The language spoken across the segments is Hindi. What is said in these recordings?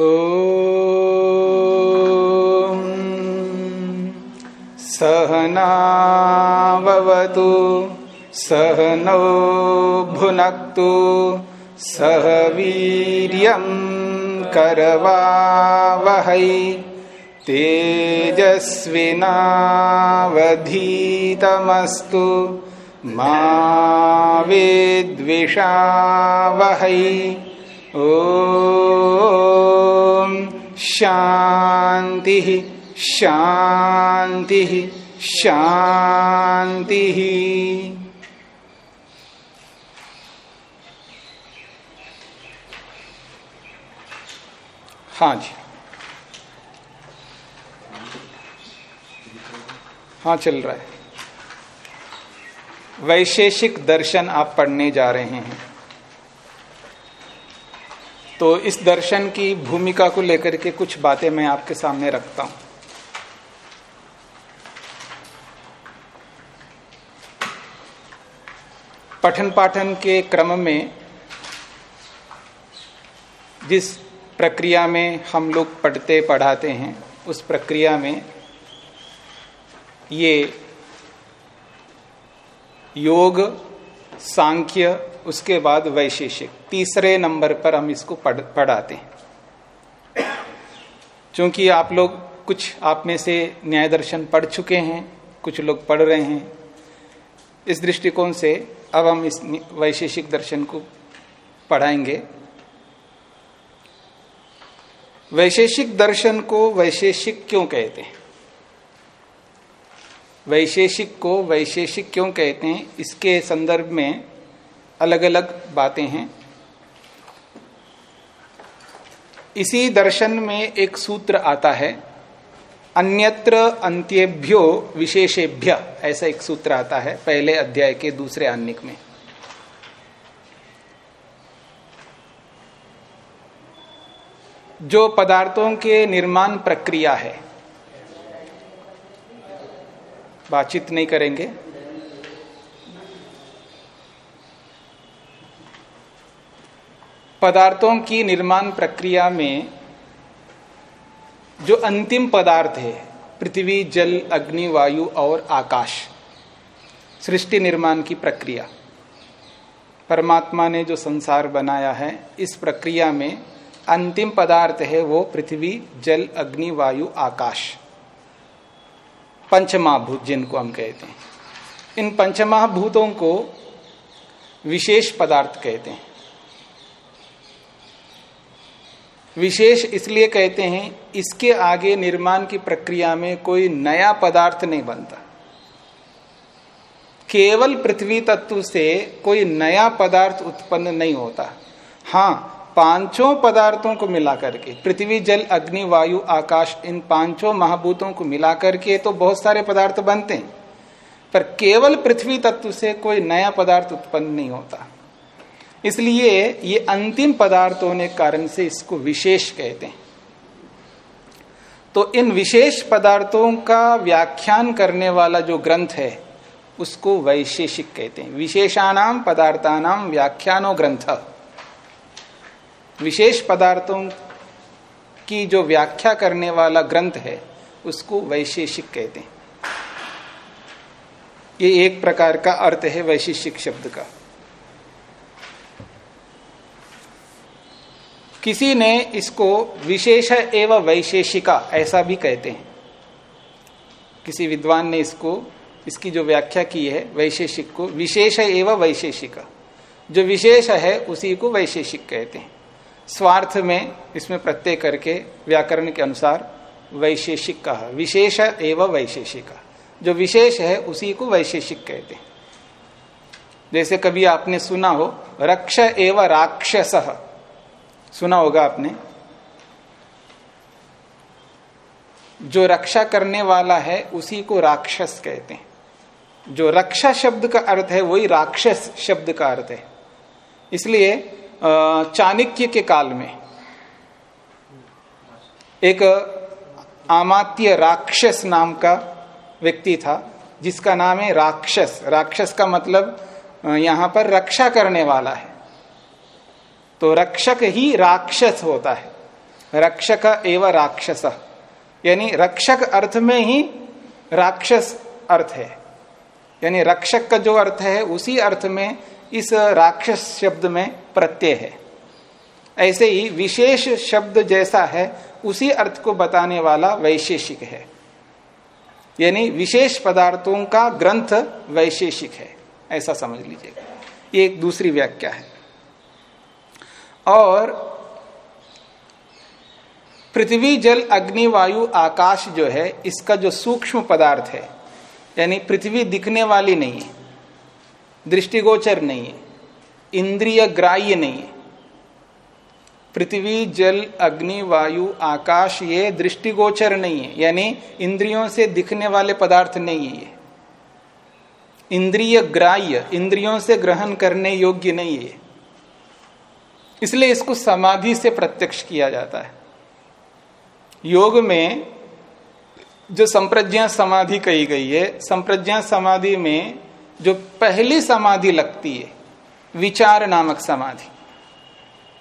ॐ सहनावतु सहनौ भुनक्तु सह वीर्यं करवावहै तेजस्विनावधीतमस्तु मा विद्विषावहै। ॐ शान्तिः शांति शांति। हाँ जी। हाँ चल रहा है। वैशेषिक दर्शन आप पढ़ने जा रहे हैं। तो इस दर्शन की भूमिका को लेकर के कुछ बातें मैं आपके सामने रखता हूँ। पठन पाठन के क्रम में जिस प्रक्रिया में हम लोग पढ़ते पढ़ाते हैं, उस प्रक्रिया में ये योग सांख्य, उसके बाद वैशेषिक। तीसरे नंबर पर हम इसको पढ़, पढ़ाते हैं। क्योंकि आप लोग कुछ आप में से न्याय दर्शन पढ़ चुके हैं, कुछ लोग पढ़ रहे हैं। इस दृष्टिकोण से अब हम इस वैशेषिक दर्शन को पढ़ाएँगे। वैशेषिक दर्शन को वैशेषिक क्यों कहते हैं? वैशेषिक को वैशेषिक क्यों कहते हैं? इसके संदर्भ में अलग अलग बातें हैं। इसी दर्शन में एक सूत्र आता है, अन्यत्र अंत्येभ्यो विशेषेभ्य, ऐसा एक सूत्र आता है पहले अध्याय के दूसरे अन्निक में। जो पदार्थों के निर्माण प्रक्रिया है बातचीत नहीं करेंगे। पदार्थों की निर्माण प्रक्रिया में जो अंतिम पदार्थ है, पृथ्वी, जल, अग्नि, वायु और आकाश, सृष्टि निर्माण की प्रक्रिया। परमात्मा ने जो संसार बनाया है, इस प्रक्रिया में अंतिम पदार्थ है वो पृथ्वी, जल, अग्नि, वायु, आकाश। पंचमहाभूत जिनको हम कहते हैं। इन पंचमहाभूतों को विशेष पदार्थ कहते हैं। विशेष इसलिए कहते हैं, इसके आगे निर्माण की प्रक्रिया में कोई नया पदार्थ नहीं बनता। केवल पृथ्वी तत्व से कोई नया पदार्थ उत्पन्न नहीं होता। हाँ पाँचों पदार्थों को मिलाकर के, पृथ्वी, जल, अग्नि, वायु, आकाश, इन पाँचों महाभूतों को मिलाकर के तो बहुत सारे पदार्थ बनते हैं। पर केवल पृथ्वी तत्व से कोई नया पदार्थ उत्पन्न नहीं होता। इसलिए ये अंतिम पदार्थ होने कारण से इसको विशेष कहते हैं। तो इन विशेष पदार्थों का व्याख्यान करने वाला जो ग्रंथ है, उसको वैशेषिक कहते हैं। विशेषाणाम पदार्थानाम व्याख्यानो ग्रंथ। विशेष पदार्थों की जो व्याख्या करने वाला ग्रंथ है, उसको वैशेषिक कहते हैं। ये एक प्रकार का अर्थ है वैशेषिक शब्द का। किसी ने इसको विशेष एवं वैशेषिका ऐसा भी कहते हैं। किसी विद्वान ने इसको, इसकी जो व्याख्या की है, वैशेषिक को विशेष एवं वैशेषिका। जो विशेष है, उसी को वैशेषिक कहते हैं। स्वार्थ में इसमें प्रत्यय करके व्याकरण के अनुसार वैशेषिक कहा। विशेष एवं वैशेषिका। जो विशेष है, उसी को वैशेषिक कहते हैं। जैसे कभी आपने सुना हो, रक्ष एवं राक्षस। सुना होगा आपने? जो रक्षा करने वाला है, उसी को राक्षस कहते हैं। जो रक्षा शब्द का अर्थ है, वही राक्षस शब्द का अर्थ है। इसलिए चाणक्य के काल में, एक आमात्य राक्षस नाम का व्यक्ति था, जिसका नाम है राक्षस। राक्षस का मतलब यहाँ पर रक्षा करने वाला है। तो रक्षक ही राक्षस होता है। रक्षक एवं राक्षस। यानी रक्षक अर्थ में ही राक्षस अर्थ है। यानी रक्षक का जो अर्थ है, उसी अर्थ में इस राक्षस शब्द में प्रत्यय है। ऐसे ही विशेष शब्द जैसा है, उसी अर्थ को बताने वाला वैशेषिक है। यानी विशेष पदार्थों का ग्रंथ वैशेषिक है। ऐसा समझ लीजिएगा। ये एक दूसरी व्याख्या है। और पृथ्वी, जल, अग्नि, वायु, आकाश जो है, इसका जो सूक्ष्म पदार्थ है, यानी पृथ्वी दिखने वाली नहीं है। दृष्टिगोचर नहीं है, इंद्रिय ग्राह्य नहीं है। पृथ्वी, जल, अग्नि, वायु, आकाश, ये दृष्टिगोचर नहीं है, यानी इंद्रियों से दिखने वाले पदार्थ नहीं है ये। इंद्रिय ग्राह्य, इंद्रियों से ग्रहण करने योग्य नहीं है इसलिए इसको समाधि से प्रत्यक्ष किया जाता है। योग में जो संप्रज्ञा समाधि कही गई है, संप्रज्ञा समाधि में जो पहली समाधि लगती है, विचार नामक समाधि।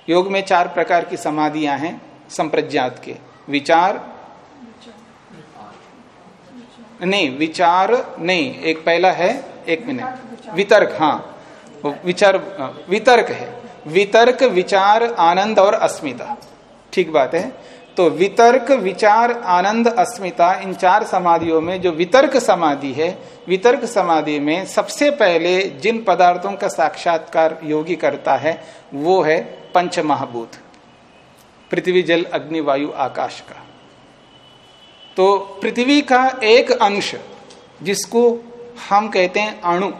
योग में चार प्रकार की समाधियाँ हैं, संप्रज्ञात के। विचार, नहीं विचार नहीं, एक पहला है, एक मिनट। वितर्क हाँ। विचार, वितर्क है। वितर्क, विचार, आनंद और अस्मिता। ठीक बात है। तो वितर्क, विचार, आनंद, अस्मिता, इन चार समाधियों में जो वितर्क समाधि है, वितर्क समाधि में सबसे पहले जिन पदार्थों का साक्षात्कार योगी करता है, वो है पंच महाभूत पृथ्वी, जल, अग्नि, वायु, आकाश का। तो पृथ्वी का एक अंश, जिसको हम कहते हैं अणु,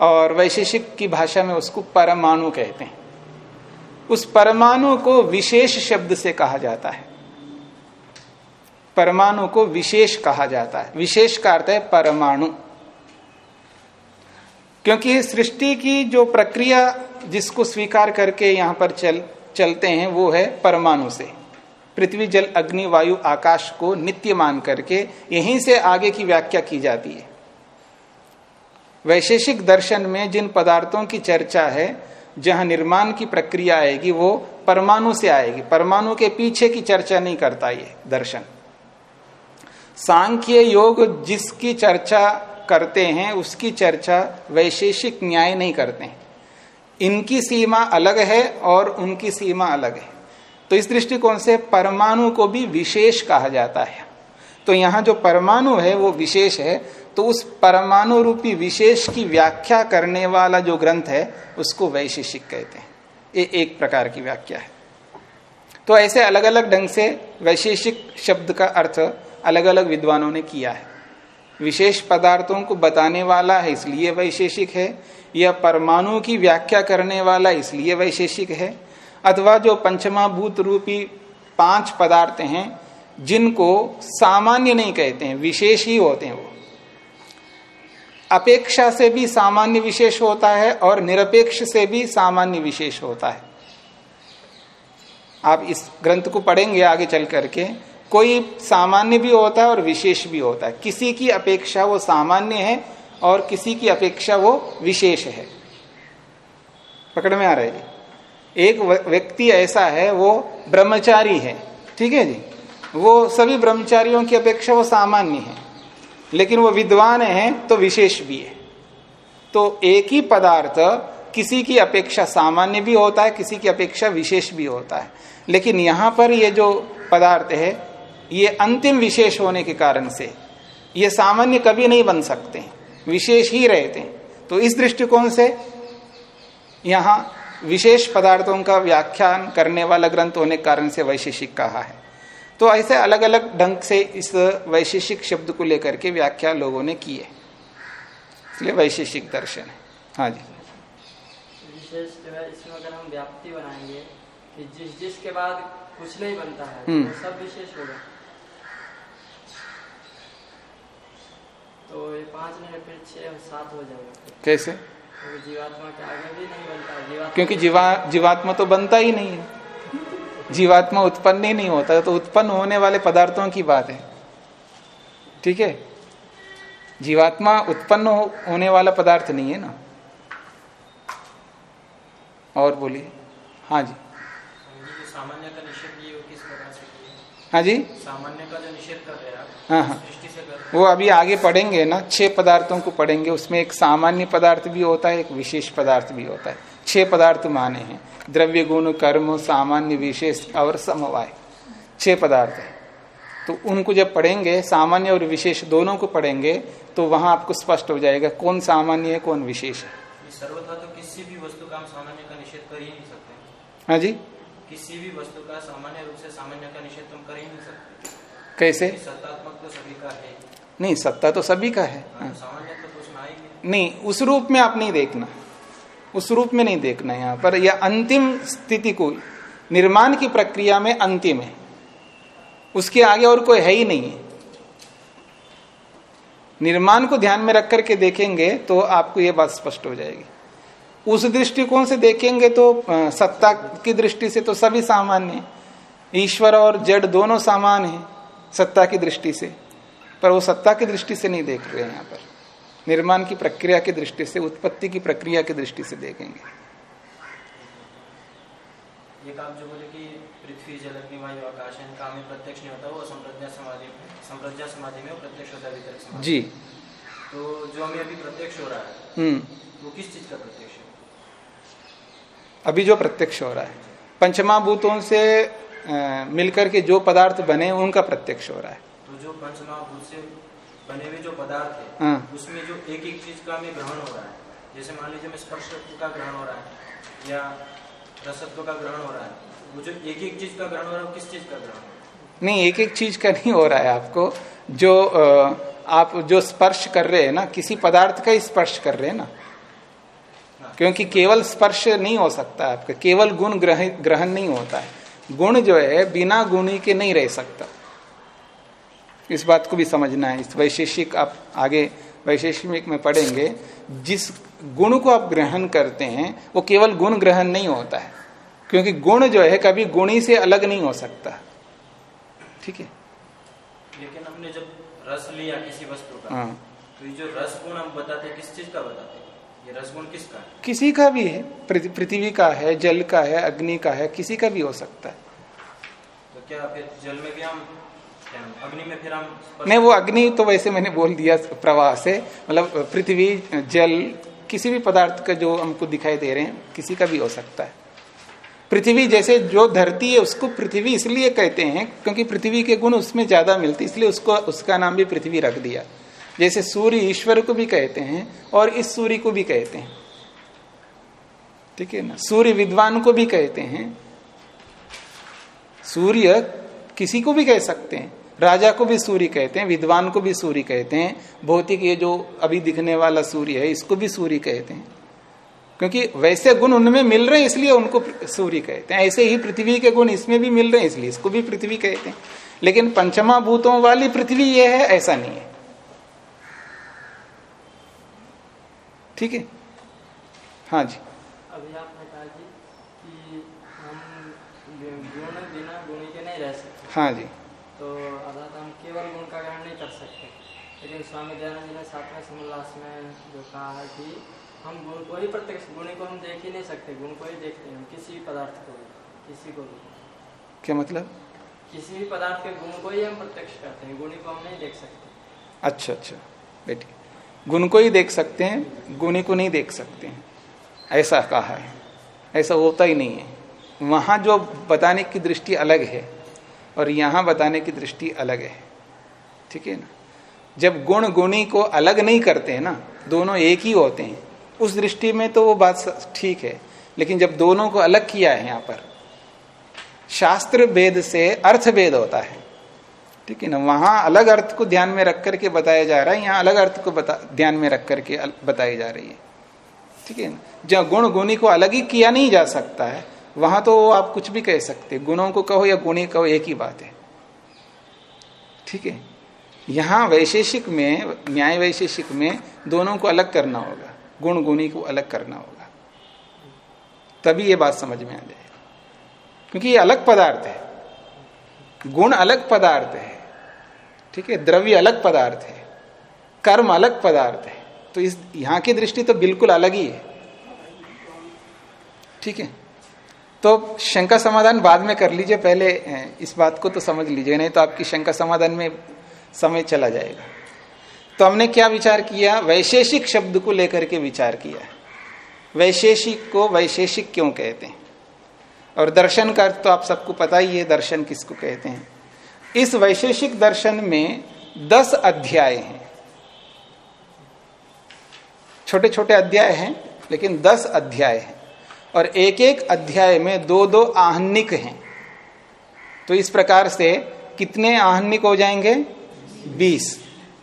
और वैशेषिक की भाषा में उसको परमाणु कहते हैं। उस परमाणु को विशेष शब्द से कहा जाता है। परमाणु को विशेष कहा जाता है। विशेष का अर्थ है परमाणु। क्योंकि सृष्टि की जो प्रक्रिया जिसको स्वीकार करके यहाँ पर चल, चलते हैं, वो है परमाणु से। पृथ्वी, जल, अग्नि, वायु, आकाश को नित्य मान करके यहीं से आगे की व्याख्या की जाती है। वैशेषिक दर्शन में जिन पदार्थों की चर्चा है जहाँ निर्माण की प्रक्रिया आएगी, वो परमाणु से आएगी। परमाणु के पीछे की चर्चा नहीं करता ये दर्शन। सांख्य योग जिसकी चर्चा करते हैं, उसकी चर्चा वैशेषिक न्याय नहीं करते हैं। इनकी सीमा अलग है और उनकी सीमा अलग है। तो इस दृष्टिकोण से परमाणु को भी विशेष कहा जाता है। तो यहाँ जो परमाणु है, वो विशेष है। तो उस परमाणु रूपी विशेष की व्याख्या करने वाला जो ग्रंथ है, उसको वैशेषिक कहते हैं। ये एक प्रकार की व्याख्या है। तो ऐसे अलग अलग ढंग से वैशेषिक शब्द का अर्थ अलग अलग विद्वानों ने किया है। विशेष पदार्थों को बताने वाला है, इसलिए वैशेषिक है। यह परमाणु की व्याख्या करने वाला, इसलिए वैशेषिक है। अथवा जो पंचमा भूत रूपी पाँच पदार्थ हैं, जिनको सामान्य नहीं कहते हैं, विशेष ही होते हैं वो। अपेक्षा से भी सामान्य विशेष होता है और निरपेक्ष से भी सामान्य विशेष होता है। आप इस ग्रंथ को पढ़ेंगे आगे चल करके, कोई सामान्य भी होता है और विशेष भी होता है। किसी की अपेक्षा वो सामान्य है और किसी की अपेक्षा वो विशेष है। पकड़ में आ रहा है एक व्यक्ति ऐसा है, वो ब्रह्मचारी है। ठीक है जी? वो सभी ब्रह्मचारियों की अपेक्षा वो सामान्य है। लेकिन वो विद्वान है तो विशेष भी है। तो एक ही पदार्थ किसी की अपेक्षा सामान्य भी होता है, किसी की अपेक्षा विशेष भी होता है। लेकिन यहाँ पर ये जो पदार्थ है, ये अंतिम विशेष होने के कारण से ये सामान्य कभी नहीं बन सकते विशेष ही रहते हैं। तो इस दृष्टिकोण से यहाँ विशेष पदार्थों का व्याख्यान करने वाला ग्रंथ होने के कारण से वैशेषिक कहा है। तो ऐसे अलग अलग ढंग से इस वैशेषिक शब्द को लेकर के व्याख्या लोगों ने की है। इसलिए वैशेषिक दर्शन है। हाँ जी। विशेष जो है इसमें अगर हम व्याप्ति बनाएँगे कि जिस जिस के बाद कुछ नहीं बनता है हम्म। तो सब विशेष होगा। तो ये पाँच नहीं फिर छह सात हो जाएगा। कैसे? तो जीवात्मा के आगे भी नहीं बनता जीवात्मा क्योंकि जीवा जीवात्मा तो बनता ही नहीं है। जीवात्मा उत्पन्न ही नहीं होता तो उत्पन्न होने वाले पदार्थों की बात है। ठीक है? जीवात्मा उत्पन्न हो, होने वाला पदार्थ नहीं है ना? और बोलिए। हाँ जी। सामान्य का निषेध ये हाँ जी। सामान्य का जो निषेध कर रहे हैं हाँ हाँ। से वो अभी आगे पढ़ेंगे ना छह पदार्थों को पढ़ेंगे उसमें एक सामान्य पदार्थ भी होता है एक विशेष पदार्थ भी होता है। छह पदार्थ माने हैं। द्रव्य गुण कर्म सामान्य विशेष और समवाय। छह पदार्थ है। तो उनको जब पढ़ेंगे सामान्य और विशेष दोनों को पढ़ेंगे तो वहाँ आपको स्पष्ट हो जाएगा कौन सामान्य है कौन विशेष है। सर्वथा तो किसी भी वस्तु का हम सामान्य का निषेध कर ही नहीं सकते। हाँ जी? किसी भी वस्तु का सामान्य रूप से सामान्य का निषेध तुम कर ही नहीं सकते। कैसे? सत्तात्मक तो सभी का है। नहीं सत्ता तो सभी का है। हाँ। तो सामान्य तो कुछ नहीं उस रूप में आप नहीं देखना। उस रूप में नहीं देखना यहाँ पर। यह अंतिम स्थिति को, निर्माण की प्रक्रिया में अंतिम है। उसके आगे और कोई है ही नहीं है। निर्माण को ध्यान में रख करके देखेंगे तो आपको यह बात स्पष्ट हो जाएगी। उस दृष्टिकोण से देखेंगे तो सत्ता की दृष्टि से तो सभी सामान्य ईश्वर और जड़ दोनों समान है, सत्ता की दृष्टि से। पर वो सत्ता की दृष्टि से नहीं देख रहे हैं यहाँ पर। निर्माण की प्रक्रिया की दृष्टि से उत्पत्ति की प्रक्रिया की दृष्टि से देखेंगे। एक आप जो बोले कि पृथ्वी जल अग्नि वायु आकाश इनका हमें प्रत्यक्ष नहीं होता वो संप्रज्ञा समाधि में संप्रज्ञा समाधि में प्रत्यक्ष होता है जी। तो जो हमें अभी प्रत्यक्ष हो रहा है हम्म। वो किस चीज़ का प्रत्यक्ष है? अभी जो प्रत्यक्ष हो रहा है पंचमाभूतों से मिलकर के जो पदार्थ बने उनका प्रत्यक्ष हो रहा है। तो जो पंचमहाभूत से बने हुए जो पदार्थ है हाँ। उसमें जो एक एक चीज़ का हमें ग्रहण हो रहा है। जैसे मान लीजिए में स्पर्श का ग्रहण हो रहा है या रसत्व का ग्रहण हो रहा है वो जो एक एक चीज़ का ग्रहण हो रहा है वो किस चीज़ का ग्रहण हो नहीं एक एक चीज़ का नहीं हो रहा है आपको। जो आप जो स्पर्श कर रहे हैं ना किसी पदार्थ का ही स्पर्श कर रहे हैं ना। क्योंकि केवल स्पर्श नहीं हो सकता आपका केवल गुण ग्रहण ग्रहण नहीं होता है। गुण जो है बिना गुणी के नहीं रह सकता। इस बात को भी समझना है। इस वैशेषिक आप आगे वैशेषिक में पढ़ेंगे जिस गुण को आप ग्रहण करते हैं वो केवल गुण ग्रहण नहीं होता है। क्योंकि गुण जो है कभी गुणी से अलग नहीं हो सकता। ठीक है? लेकिन हमने जब रस लिया किसी वस्तु का हाँ। तो ये जो रस गुण हम बताते हैं किस चीज़ का बताते हैं? ये रस गुण किसका है? किसी का भी है पृथ्वी का है जल का है अग्नि का है किसी का भी हो सकता है। तो क्या फिर जल में भी हम नहीं, वो अग्नि तो वैसे मैंने बोल दिया प्रवाह से। मतलब पृथ्वी जल, किसी भी पदार्थ का जो हमको दिखाई दे रहे हैं, किसी का भी हो सकता है। पृथ्वी जैसे जो धरती है, उसको पृथ्वी इसलिए कहते हैं, क्योंकि पृथ्वी के गुण उसमें ज़्यादा मिलते इसलिए उसको, उसका नाम भी पृथ्वी रख दिया। जैसे सूर्य ईश्वर को भी कहते हैं, और इस सूर्य को भी कहते हैं। ठीक है ना? सूर्य विद्वान को भी कहते हैं। सूर्य किसी को भी कह सकते हैं। राजा को भी सूर्य कहते हैं विद्वान को भी सूर्य कहते हैं भौतिक ये जो अभी दिखने वाला सूर्य है इसको भी सूर्य कहते हैं। क्योंकि वैसे गुण उनमें मिल रहे हैं इसलिए उनको सूर्य कहते हैं। ऐसे ही पृथ्वी के गुण इसमें भी मिल रहे हैं इसलिए इसको भी पृथ्वी कहते हैं। लेकिन पंचमा भूतों वाली पृथ्वी ये है ऐसा नहीं है। ठीक है? हाँ जी। अभी आपने कहा जी कि हम गुण बिना गुणी के नहीं रह सकते। हाँ जी। केवल गुण का ग्रहण नहीं कर सकते। लेकिन स्वामी दयानंद जी ने सातवें समोल्लास में जो कहा है कि हम गुण को ही प्रत्यक्ष गुणी को हम देख ही नहीं सकते गुण को ही देखते हैं किसी भी पदार्थ को भी किसी को भी। क्या मतलब? किसी भी पदार्थ के गुण को ही हम प्रत्यक्ष करते हैं गुणी को हम नहीं देख सकते। अच्छा अच्छा बेटी गुण को ही देख सकते हैं गुणी को नहीं देख सकते हैं। ऐसा कहा है ऐसा होता ही नहीं है। वहाँ जो बताने की दृष्टि अलग है और यहाँ बताने की दृष्टि अलग है। ठीक है ना? जब गुण गुणी को अलग नहीं करते हैं ना, दोनों एक ही होते हैं। उस दृष्टि में तो वो बात ठीक है, लेकिन जब दोनों को अलग किया है यहाँ पर, शास्त्र भेद से अर्थ भेद होता है। ठीक है ना? वहाँ अलग अर्थ को ध्यान में रख करके बताया जा रहा है, यहाँ अलग अर्थ को बता ध्यान में रख करके बताई जा रही है। ठीक है ना? जहाँ गुण गुणी को अलग ही किया नहीं जा सकता है, वहाँ तो आप कुछ भी कह सकते गुणों को कहो या गुणी कहो, एक ही बात है। ठीक है? यहाँ वैशेषिक में, न्याय वैशेषिक में दोनों को अलग करना होगा। गुण गुणी को अलग करना होगा। तभी ये बात समझ में आ जाएगी क्योंकि ये अलग पदार्थ है। गुण अलग पदार्थ है। ठीक है? द्रव्य अलग पदार्थ है। कर्म अलग पदार्थ है। तो इस, यहाँ की दृष्टि तो बिल्कुल अलग ही है। ठीक है? तो शंका समाधान बाद में कर लीजिए। पहले इस बात को तो समझ लीजिए। नहीं तो आपकी शंका समाधान में समय चला जाएगा। तो हमने क्या विचार किया? वैशेषिक शब्द को लेकर के विचार किया। वैशेषिक को वैशेषिक क्यों कहते हैं? और दर्शन का अर्थ तो आप सबको पता ही है, दर्शन किसको कहते हैं? इस वैशेषिक दर्शन में दस अध्याय हैं। छोटे छोटे अध्याय हैं, लेकिन दस अध्याय हैं। और एक एक अध्याय में दो दो आहनिक हैं। तो इस प्रकार से कितने आहनिक हो जाएँगे? बीस।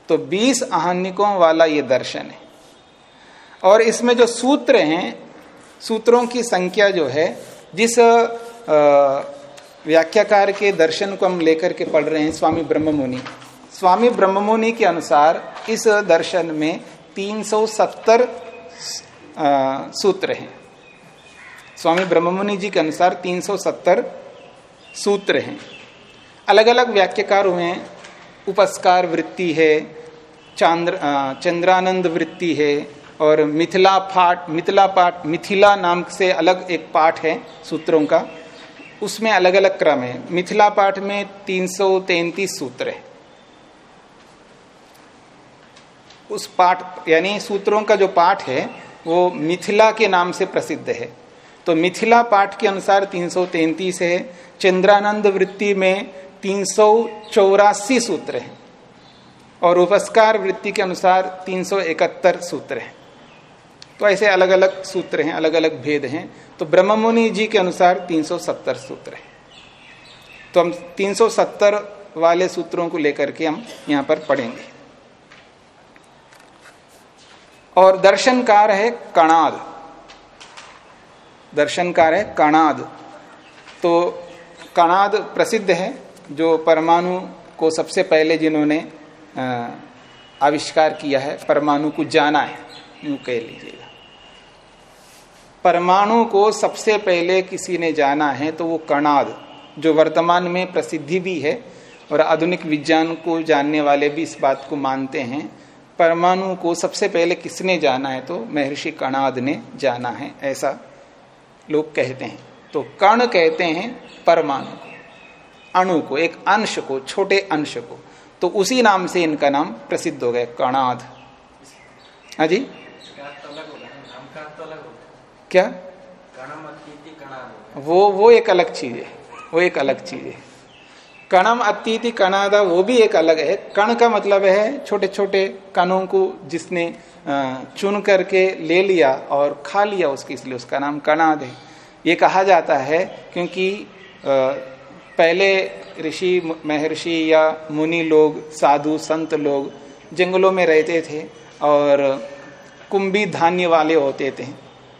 तो बीस आहनिकों वाला ये दर्शन है। और इसमें जो सूत्र हैं, सूत्रों की संख्या जो है, जिस व्याख्याकार के दर्शन को हम लेकर के पढ़ रहे हैं, स्वामी ब्रह्म मुनि स्वामी ब्रह्म मुनि के अनुसार इस दर्शन में 370 सूत्र हैं। स्वामी ब्रह्ममुनि जी के अनुसार 370 सूत्र हैं। अलग अलग व्याख्याकार हुए हैं। उपस्कार वृत्ति है, चांद्र चंद्रानंद वृत्ति है और मिथिला पाठ मिथिला पाठ, मिथिला नाम से अलग एक पाठ है सूत्रों का। उसमें अलग अलग क्रम है। मिथिला पाठ में तीन सौ तैतीस सूत्र है। उस पाठ, यानी सूत्रों का जो पाठ है, वो मिथिला के नाम से प्रसिद्ध है। तो मिथिला पाठ के अनुसार 333 है, चंद्रानंद वृत्ति में तीन सौ चौरासी सूत्र है। और उपस्कार वृत्ति के अनुसार 371 सूत्र है। तो ऐसे अलग अलग सूत्र हैं अलग अलग भेद हैं। तो ब्रह्ममुनि जी के अनुसार 370 सूत्र है। तो हम 370 वाले सूत्रों को लेकर के हम यहाँ पर पढ़ेंगे। और दर्शनकार है कणाद। दर्शनकार है कणाद। तो कणाद प्रसिद्ध है। जो परमाणु को सबसे पहले जिन्होंने आविष्कार किया है, परमाणु को जाना है। यूँ कह लीजिएगा। परमाणु को सबसे पहले किसी ने जाना है तो वो कणाद, जो वर्तमान में प्रसिद्धि भी है और आधुनिक विज्ञान को जानने वाले भी इस बात को मानते हैं, परमाणु को सबसे पहले किसने जाना है तो महर्षि कणाद ने जाना है, ऐसा लोग कहते हैं। तो कर्ण कहते हैं परमाणु अणु को, एक अंश को, छोटे अंश को। तो उसी नाम से इनका नाम प्रसिद्ध हो गया कणाद हाँ जी? क्या? वो वो एक अलग चीज़ है, वो एक अलग चीज़ है। कणम अतीति कणादा वो भी एक अलग है। कण का मतलब है छोटे छोटे कणों को जिसने चुन करके ले लिया और खा लिया उसकी, इसलिए उसका नाम कणाद है। ये कहा जाता है क्योंकि पहले ऋषि, महर्षि या मुनि लोग, साधु, संत लोग जंगलों में रहते थे और कुंभी धान्य वाले होते थे।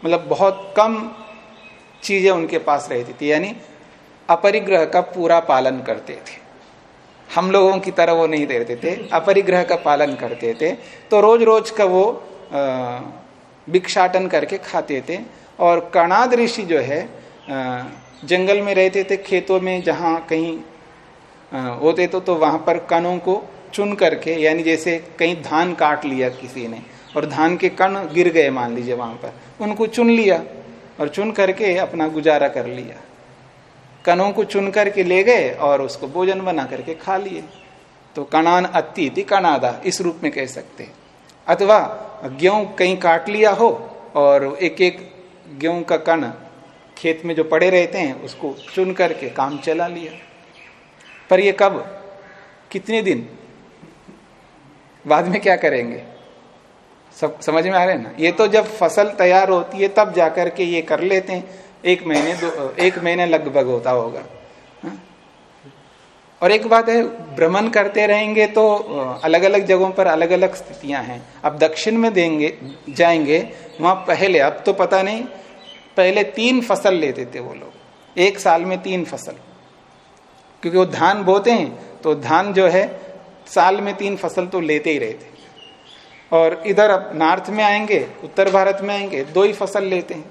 मतलब बहुत कम चीज़ें उनके पास रहती थी, यानी अपरिग्रह का पूरा पालन करते थे। हम लोगों की तरह वो नहीं रहते थे, अपरिग्रह का पालन करते थे। तो रोज रोज का वो भिक्षाटन करके खाते थे। और कणाद ऋषि जो है जंगल में रहते थे, खेतों में जहाँ कहीं होते तो तो वहाँ पर कणों को चुन करके, यानी जैसे कहीं धान काट लिया किसी ने, और धान के कण गिर गए मान लीजिए वहाँ पर, उनको चुन लिया, और चुन करके अपना गुजारा कर लिया। कणों को चुन करके ले गए, और उसको भोजन बना करके खा लिए। तो कणान अति कणादा, इस रूप में कह सकते अथवा, गेहूँ कहीं काट लिया हो, और एक एक गेहूँ का कण खेत में जो पड़े रहते हैं, उसको चुन करके काम चला लिया। पर ये कब? कितने दिन? बाद में क्या करेंगे? सब समझ में आ रहे हैं ना? ये तो जब फ़सल तैयार होती है, तब जाकर के ये कर लेते हैं। एक महीने, दो, एक महीने लगभग होता होगा। और एक बात है, भ्रमण करते रहेंगे तो अलग अलग जगहों पर अलग अलग स्थितियाँ हैं। अब दक्षिण में देंगे, जाएँगे, वहाँ पहले, अब तो पता नहीं पहले तीन फ़सल लेते थे वो लोग। एक साल में तीन फ़सल। क्योंकि वो धान बोते हैं तो धान जो है, साल में तीन फ़सल तो लेते ही रहते और इधर अब नॉर्थ में आएँगे, उत्तर भारत में आएँगे, दो ही फ़सल लेते हैं।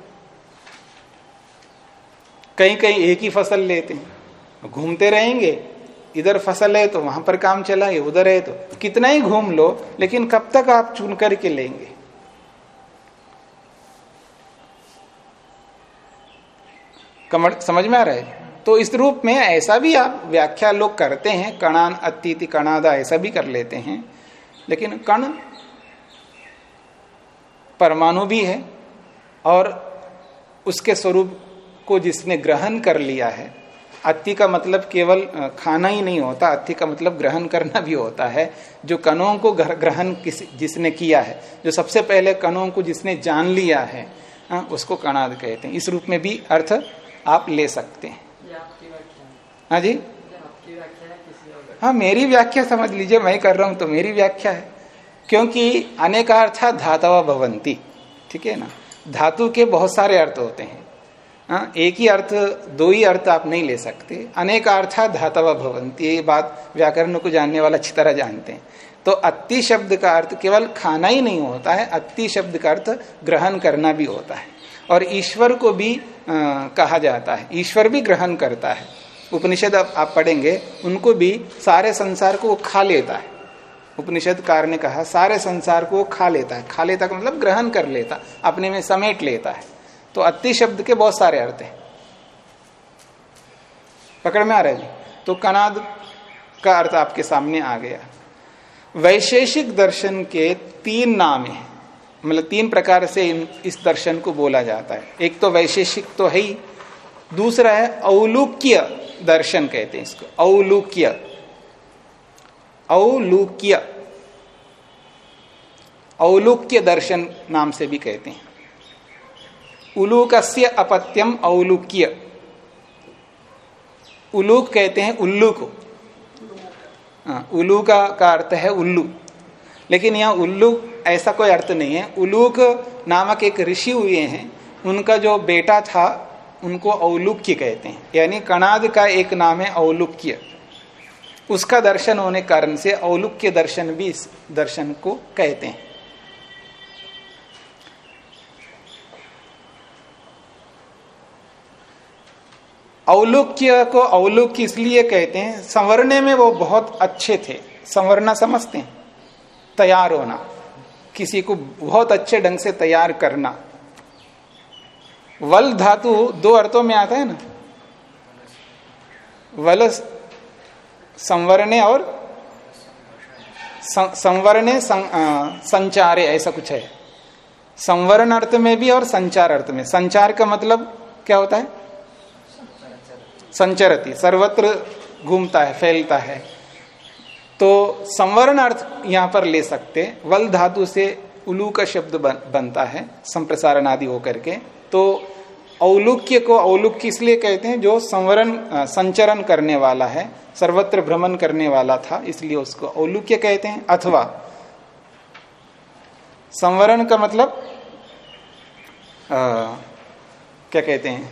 कहीं कहीं एक ही फ़सल लेते हैं। घूमते रहेंगे, इधर फ़सल है तो वहाँ पर काम चलाए उधर है तो। कितना ही घूम लो, लेकिन कब तक आप चुन करके लेंगे? कमर समझ में आ रहा है? तो इस रूप में ऐसा भी आप व्याख्या लोग करते हैं कणान अतिथि कणादा ऐसा भी कर लेते हैं। लेकिन कण परमाणु भी है और उसके स्वरूप को जिसने ग्रहण कर लिया है अति का मतलब केवल खाना ही नहीं होता अति का मतलब ग्रहण करना भी होता है जो कणों को ग्रहण जिसने किया है जो सबसे पहले कणों को जिसने जान लिया हाँ, उसको कणाद कहते हैं। इस रूप में भी अर्थ आप ले सकते हैं। हाँ। जी? हाँ मेरी व्याख्या समझ लीजिए मैं कर रहा हूँ तो मेरी व्याख्या है। क्योंकि अनेकार्था धातवा भवंती। ठीक है ना? धातु के बहुत सारे अर्थ होते हैं। हाँ एक ही अर्थ दो ही अर्थ आप नहीं ले सकते। अनेक अर्था धातवा भवंती ये बात व्याकरण को जानने वाला अच्छी तरह जानते हैं। तो अति शब्द का अर्थ केवल खाना ही नहीं होता है अति शब्द का अर्थ ग्रहण करना भी होता है। और ईश्वर को भी आ, कहा जाता है। ईश्वर भी ग्रहण करता है। उपनिषद आप, आप पढ़ेंगे उनको भी सारे संसार को वो खा लेता है। उपनिषद कार ने कहा सारे संसार को वो खा लेता है। खा लेता का मतलब ग्रहण कर लेता अपने में समेट लेता है। तो अति शब्द के बहुत सारे अर्थ हैं। पकड़ में आ रहे जी? तो कनाद का अर्थ आपके सामने आ गया। वैशेषिक दर्शन के तीन नाम हैं। मतलब तीन प्रकार से इस दर्शन को बोला जाता है। एक तो वैशेषिक तो है ही दूसरा है औलुक्य दर्शन कहते हैं इसको औलुक्य औलुक्य औलुक्य दर्शन नाम से भी कहते हैं। उलूकस्य अपत्यम औलुक्य उलूक कहते हैं उल्लू को। हाँ, उल्लू का, का अर्थ है उल्लू। लेकिन यहाँ उल्लू ऐसा कोई अर्थ नहीं है। उलूक नामक एक ऋषि हुए हैं। उनका जो बेटा था, उनको औलुक्य कहते हैं। यानी कणाद का एक नाम है औलुक्य। उसका दर्शन होने कारण से औलुक्य दर्शन भी इस दर्शन को कहते हैं। औलुक्य को औलुक्य इसलिए कहते हैं संवरने में वो बहुत अच्छे थे। संवरना समझते हैं। तैयार होना। किसी को बहुत अच्छे ढंग से तैयार करना। वल धातु दो अर्थों में आता है ना? वल संवरणे और संवरणे संचारे, ऐसा कुछ है। संवरण अर्थ में भी और संचार अर्थ में। संचार का मतलब क्या होता है? संचरती। सर्वत्र घूमता है, फैलता है। तो संवरण अर्थ यहाँ पर ले सकते वल धातु से उलू का शब्द बन, बनता है संप्रसारण आदि होकर के। तो औलुक्य को औलुक्य इसलिए कहते हैं? जो संवरण संचरण करने वाला है सर्वत्र भ्रमण करने वाला था इसलिए उसको औलुक्य कहते हैं अथवा। संवरण का मतलब आ, क्या कहते हैं?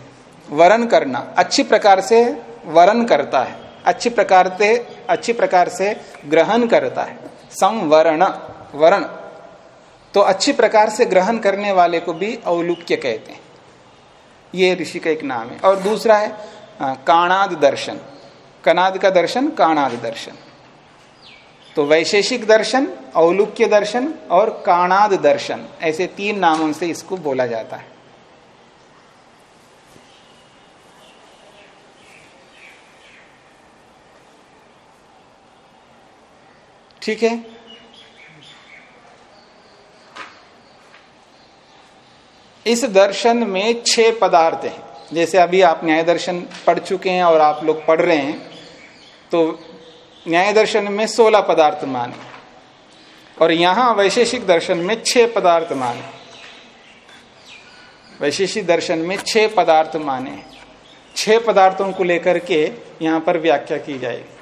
वरण करना। अच्छी प्रकार से वरण करता है। अच्छी प्रकार से अच्छी प्रकार से ग्रहण करता है। संवरण, वरण। तो अच्छी प्रकार से ग्रहण करने वाले को भी औलुक्य कहते हैं। ये ऋषि का एक नाम है। और दूसरा है काणाद दर्शन। कनाद का दर्शन, काणाद दर्शन। तो वैशेषिक दर्शन औलुक्य दर्शन और काणाद दर्शन, ऐसे तीन नामों से इसको बोला जाता है। ठीक है? इस दर्शन में छह पदार्थ हैं। जैसे अभी आप न्याय दर्शन पढ़ चुके हैं और आप लोग पढ़ रहे हैं तो न्याय दर्शन में सोलह पदार्थ माने। और यहाँ वैशेषिक दर्शन में छह पदार्थ माने। वैशेषिक दर्शन में छह पदार्थ माने। छह पदार्थों को लेकर के यहाँ पर व्याख्या की जाएगी।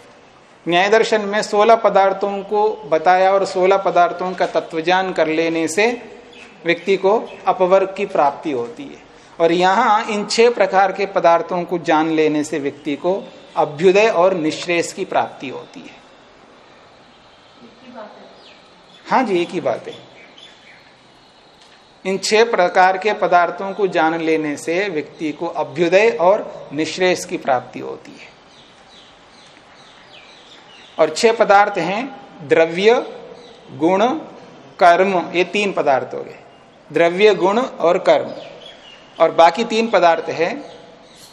न्याय दर्शन में सोलह पदार्थों को बताया और सोलह पदार्थों का तत्वज्ञान कर लेने से व्यक्ति को अपवर्ग की प्राप्ति होती है। और यहाँ इन छह प्रकार के पदार्थों को जान लेने से व्यक्ति को अभ्युदय और निश्रेष की प्राप्ति होती है। हाँ जी, एक ही बात है। इन छह प्रकार के पदार्थों को जान लेने से व्यक्ति को अभ्युदय और निश्रेष की प्राप्ति होती है। और छह पदार्थ हैं, द्रव्य, गुण, कर्म। ये तीन पदार्थ हो गए। द्रव्य, गुण और कर्म। और बाकी तीन पदार्थ है,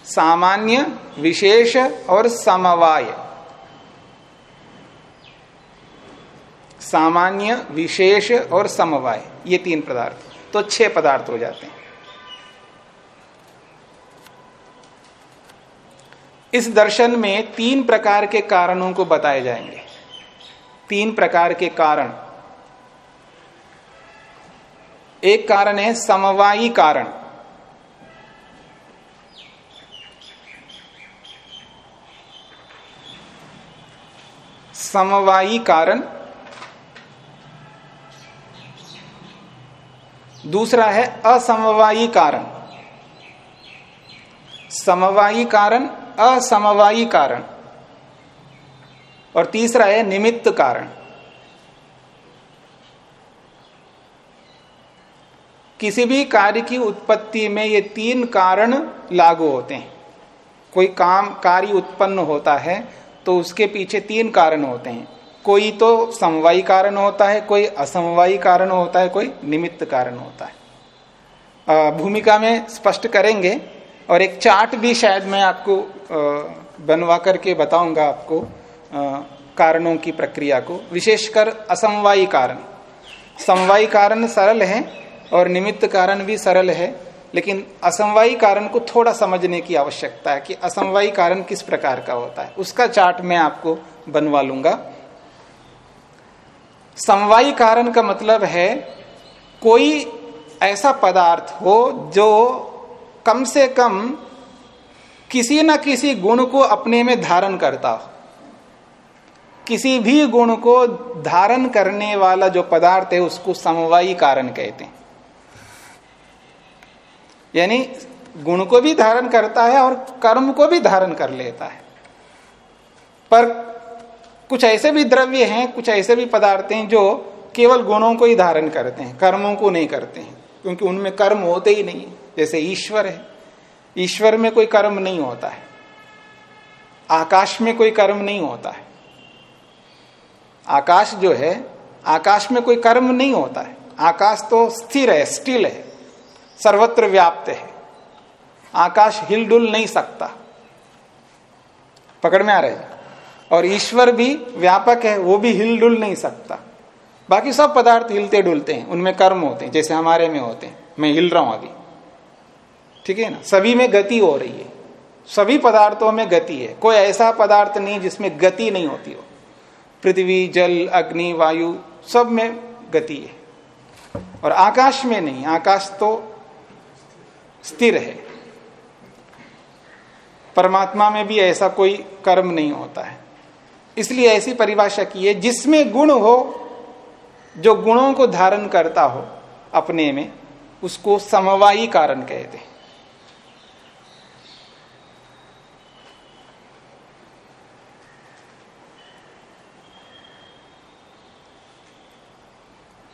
सामान्य, विशेष और समवाय। सामान्य, विशेष और समवाय। ये तीन पदार्थ। तो छह पदार्थ हो जाते हैं। इस दर्शन में तीन प्रकार के कारणों को बताए जाएँगे। तीन प्रकार के कारण। एक कारण है समवायी कारण। समवायी कारण। दूसरा है असमवायी कारण। समवायी कारण असमवायी कारण। और तीसरा है निमित्त कारण। किसी भी कार्य की उत्पत्ति में ये तीन कारण लागू होते हैं। कोई काम, कार्य उत्पन्न होता है तो उसके पीछे तीन कारण होते हैं। कोई तो समवायी कारण होता है, कोई असमवायी कारण होता है, कोई निमित्त कारण होता है। भूमिका में स्पष्ट करेंगे और एक चार्ट भी शायद मैं आपको बनवा करके बताऊँगा आपको कारणों की प्रक्रिया को। विशेषकर असमवायी कारण। समवायी कारण सरल है और निमित्त कारण भी सरल है, लेकिन असमवायी कारण को थोड़ा समझने की आवश्यकता है कि असमवायी कारण किस प्रकार का होता है। उसका चार्ट मैं आपको बनवा लूँगा। समवायी कारण का मतलब है कोई ऐसा पदार्थ हो जो कम से कम किसी न किसी गुण को अपने में धारण करता हो। किसी भी गुण को धारण करने वाला जो पदार्थ है, उसको समवायी कारण कहते हैं। यानी गुण को भी धारण करता है और कर्म को भी धारण कर लेता है। पर कुछ ऐसे भी द्रव्य हैं, कुछ ऐसे भी पदार्थ हैं जो केवल गुणों को ही धारण करते हैं, कर्मों को नहीं करते हैं। क्योंकि उनमें कर्म होते ही नहीं जैसे ईश्वर है। ईश्वर में कोई कर्म नहीं होता है। आकाश में कोई कर्म नहीं होता है। आकाश जो है, आकाश में कोई कर्म नहीं होता है। आकाश तो स्थिर है, स्टिल है। सर्वत्र व्याप्त है। आकाश हिलडुल नहीं सकता। पकड़ में आ रहे और ईश्वर भी व्यापक है, वो भी हिलडुल नहीं सकता। बाकी सब पदार्थ हिलते डुलते हैं, उनमें कर्म होते हैं, जैसे हमारे में होते हैं। मैं हिल रहा हूँ अभी। ठीक है ना? सभी में गति हो रही है। सभी पदार्थों में गति है। कोई ऐसा पदार्थ नहीं जिसमें गति नहीं होती हो। पृथ्वी, जल, अग्नि, वायु, सब में गति है। और आकाश में नहीं, आकाश तो स्थिर है। परमात्मा में भी ऐसा कोई कर्म नहीं होता है। इसलिए ऐसी परिभाषा की है, जिसमें गुण हो जो गुणों को धारण करता हो अपने में, उसको समवायी कारण कहते हैं।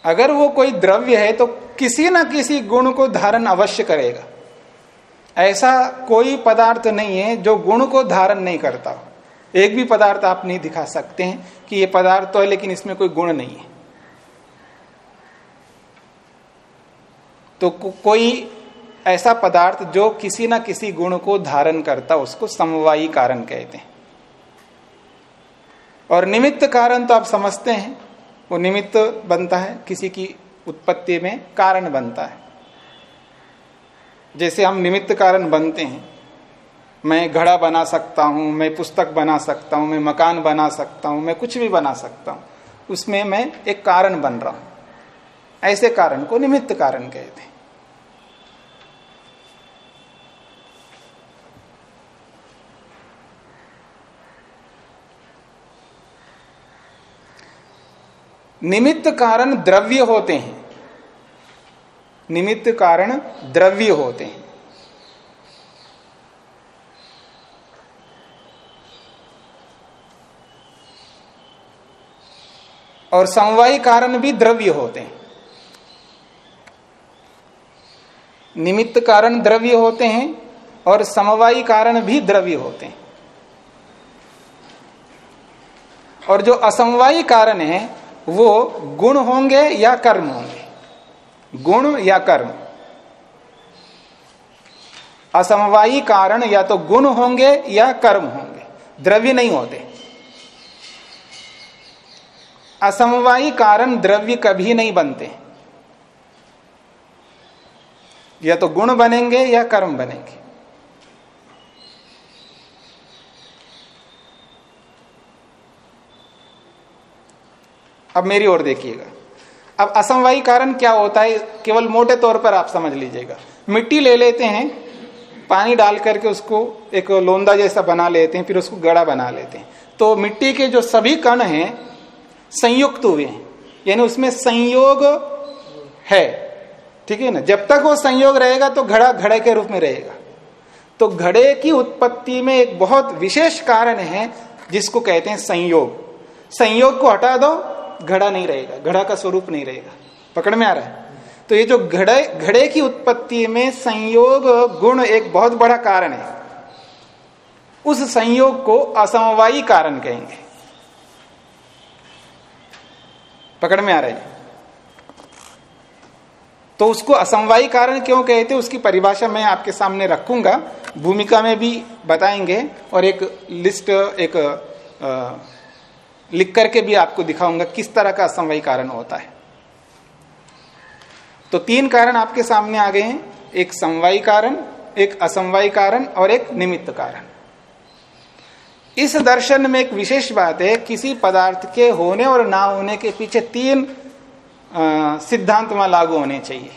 अगर वो कोई द्रव्य है तो किसी ना किसी गुण को धारण अवश्य करेगा। ऐसा कोई पदार्थ नहीं है जो गुण को धारण नहीं करता। हो एक भी पदार्थ आप नहीं दिखा सकते हैं कि ये पदार्थ तो है, लेकिन इसमें कोई गुण नहीं है। तो को, कोई ऐसा पदार्थ जो किसी ना किसी गुण को धारण करता उसको समवायी कारण कहते हैं। और निमित्त कारण तो आप समझते हैं वो निमित्त बनता है किसी की उत्पत्ति में कारण बनता है। जैसे हम निमित्त कारण बनते हैं मैं घड़ा बना सकता हूँ मैं पुस्तक बना सकता हूँ मैं मकान बना सकता हूँ मैं कुछ भी बना सकता हूँ उसमें मैं एक कारण बन रहा हूँ। ऐसे कारण को निमित्त कारण कहते हैं। निमित्त कारण द्रव्य होते हैं। निमित्त कारण द्रव्य होते हैं। और समवायी कारण भी द्रव्य होते हैं। निमित्त कारण द्रव्य होते हैं और समवायी कारण भी द्रव्य होते हैं। और जो असमवायी कारण है वो गुण होंगे या कर्म होंगे? गुण या कर्म? असमवायी कारण या तो गुण होंगे या कर्म होंगे। द्रव्य नहीं होते। असमवायी कारण द्रव्य कभी नहीं बनते। या तो गुण बनेंगे या कर्म बनेंगे। अब मेरी ओर देखिएगा। अब असमवायी कारण क्या होता है, केवल मोटे तौर पर आप समझ लीजिएगा। मिट्टी ले लेते हैं, पानी डाल करके उसको एक लोंदा जैसा बना लेते हैं, फिर उसको गड़ा बना लेते हैं। तो मिट्टी के जो सभी कण हैं, संयुक्त हुए हैं। यानी उसमें संयोग है। ठीक है ना? जब तक वो संयोग रहेगा तो घड़ा घड़े के रूप में रहेगा। तो घड़े की उत्पत्ति में एक बहुत विशेष कारण है, जिसको कहते हैं संयोग। संयोग को हटा दो घड़ा नहीं रहेगा घड़ा का स्वरूप नहीं रहेगा। पकड़ में आ रहा है? तो ये जो घड़े घड़े की उत्पत्ति में संयोग गुण एक बहुत बड़ा कारण है। उस संयोग को असमवायी कारण कहेंगे। पकड़ में आ रहा है? तो उसको असमवायी कारण क्यों कहते उसकी परिभाषा मैं आपके सामने रखूँगा। भूमिका में भी बताएँगे और एक लिस्ट एक आ, लिख करके भी आपको दिखाऊँगा किस तरह का असमवायी कारण होता है। तो तीन कारण आपके सामने आ गए हैं, एक समवायी कारण, एक असमवायी कारण और एक निमित्त कारण। इस दर्शन में एक विशेष बात है, किसी पदार्थ के होने और ना होने के पीछे तीन सिद्धांत वहाँ लागू होने चाहिए।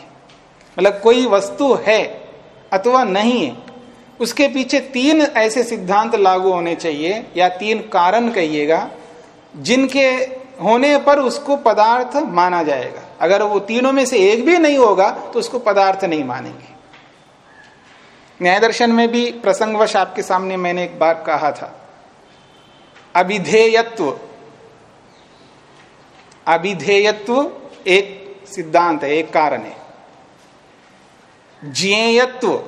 मतलब कोई वस्तु है अथवा नहीं है, उसके पीछे तीन ऐसे सिद्धांत लागू होने चाहिए या तीन कारण कहिएगा जिनके होने पर उसको पदार्थ माना जाएगा। अगर वो तीनों में से एक भी नहीं होगा तो उसको पदार्थ नहीं मानेंगे। न्याय दर्शन में भी प्रसंगवश आपके सामने मैंने एक बार कहा था। अभिधेयत्व। अभिधेयत्व एक सिद्धांत है, एक कारण है। ज्ञेयत्व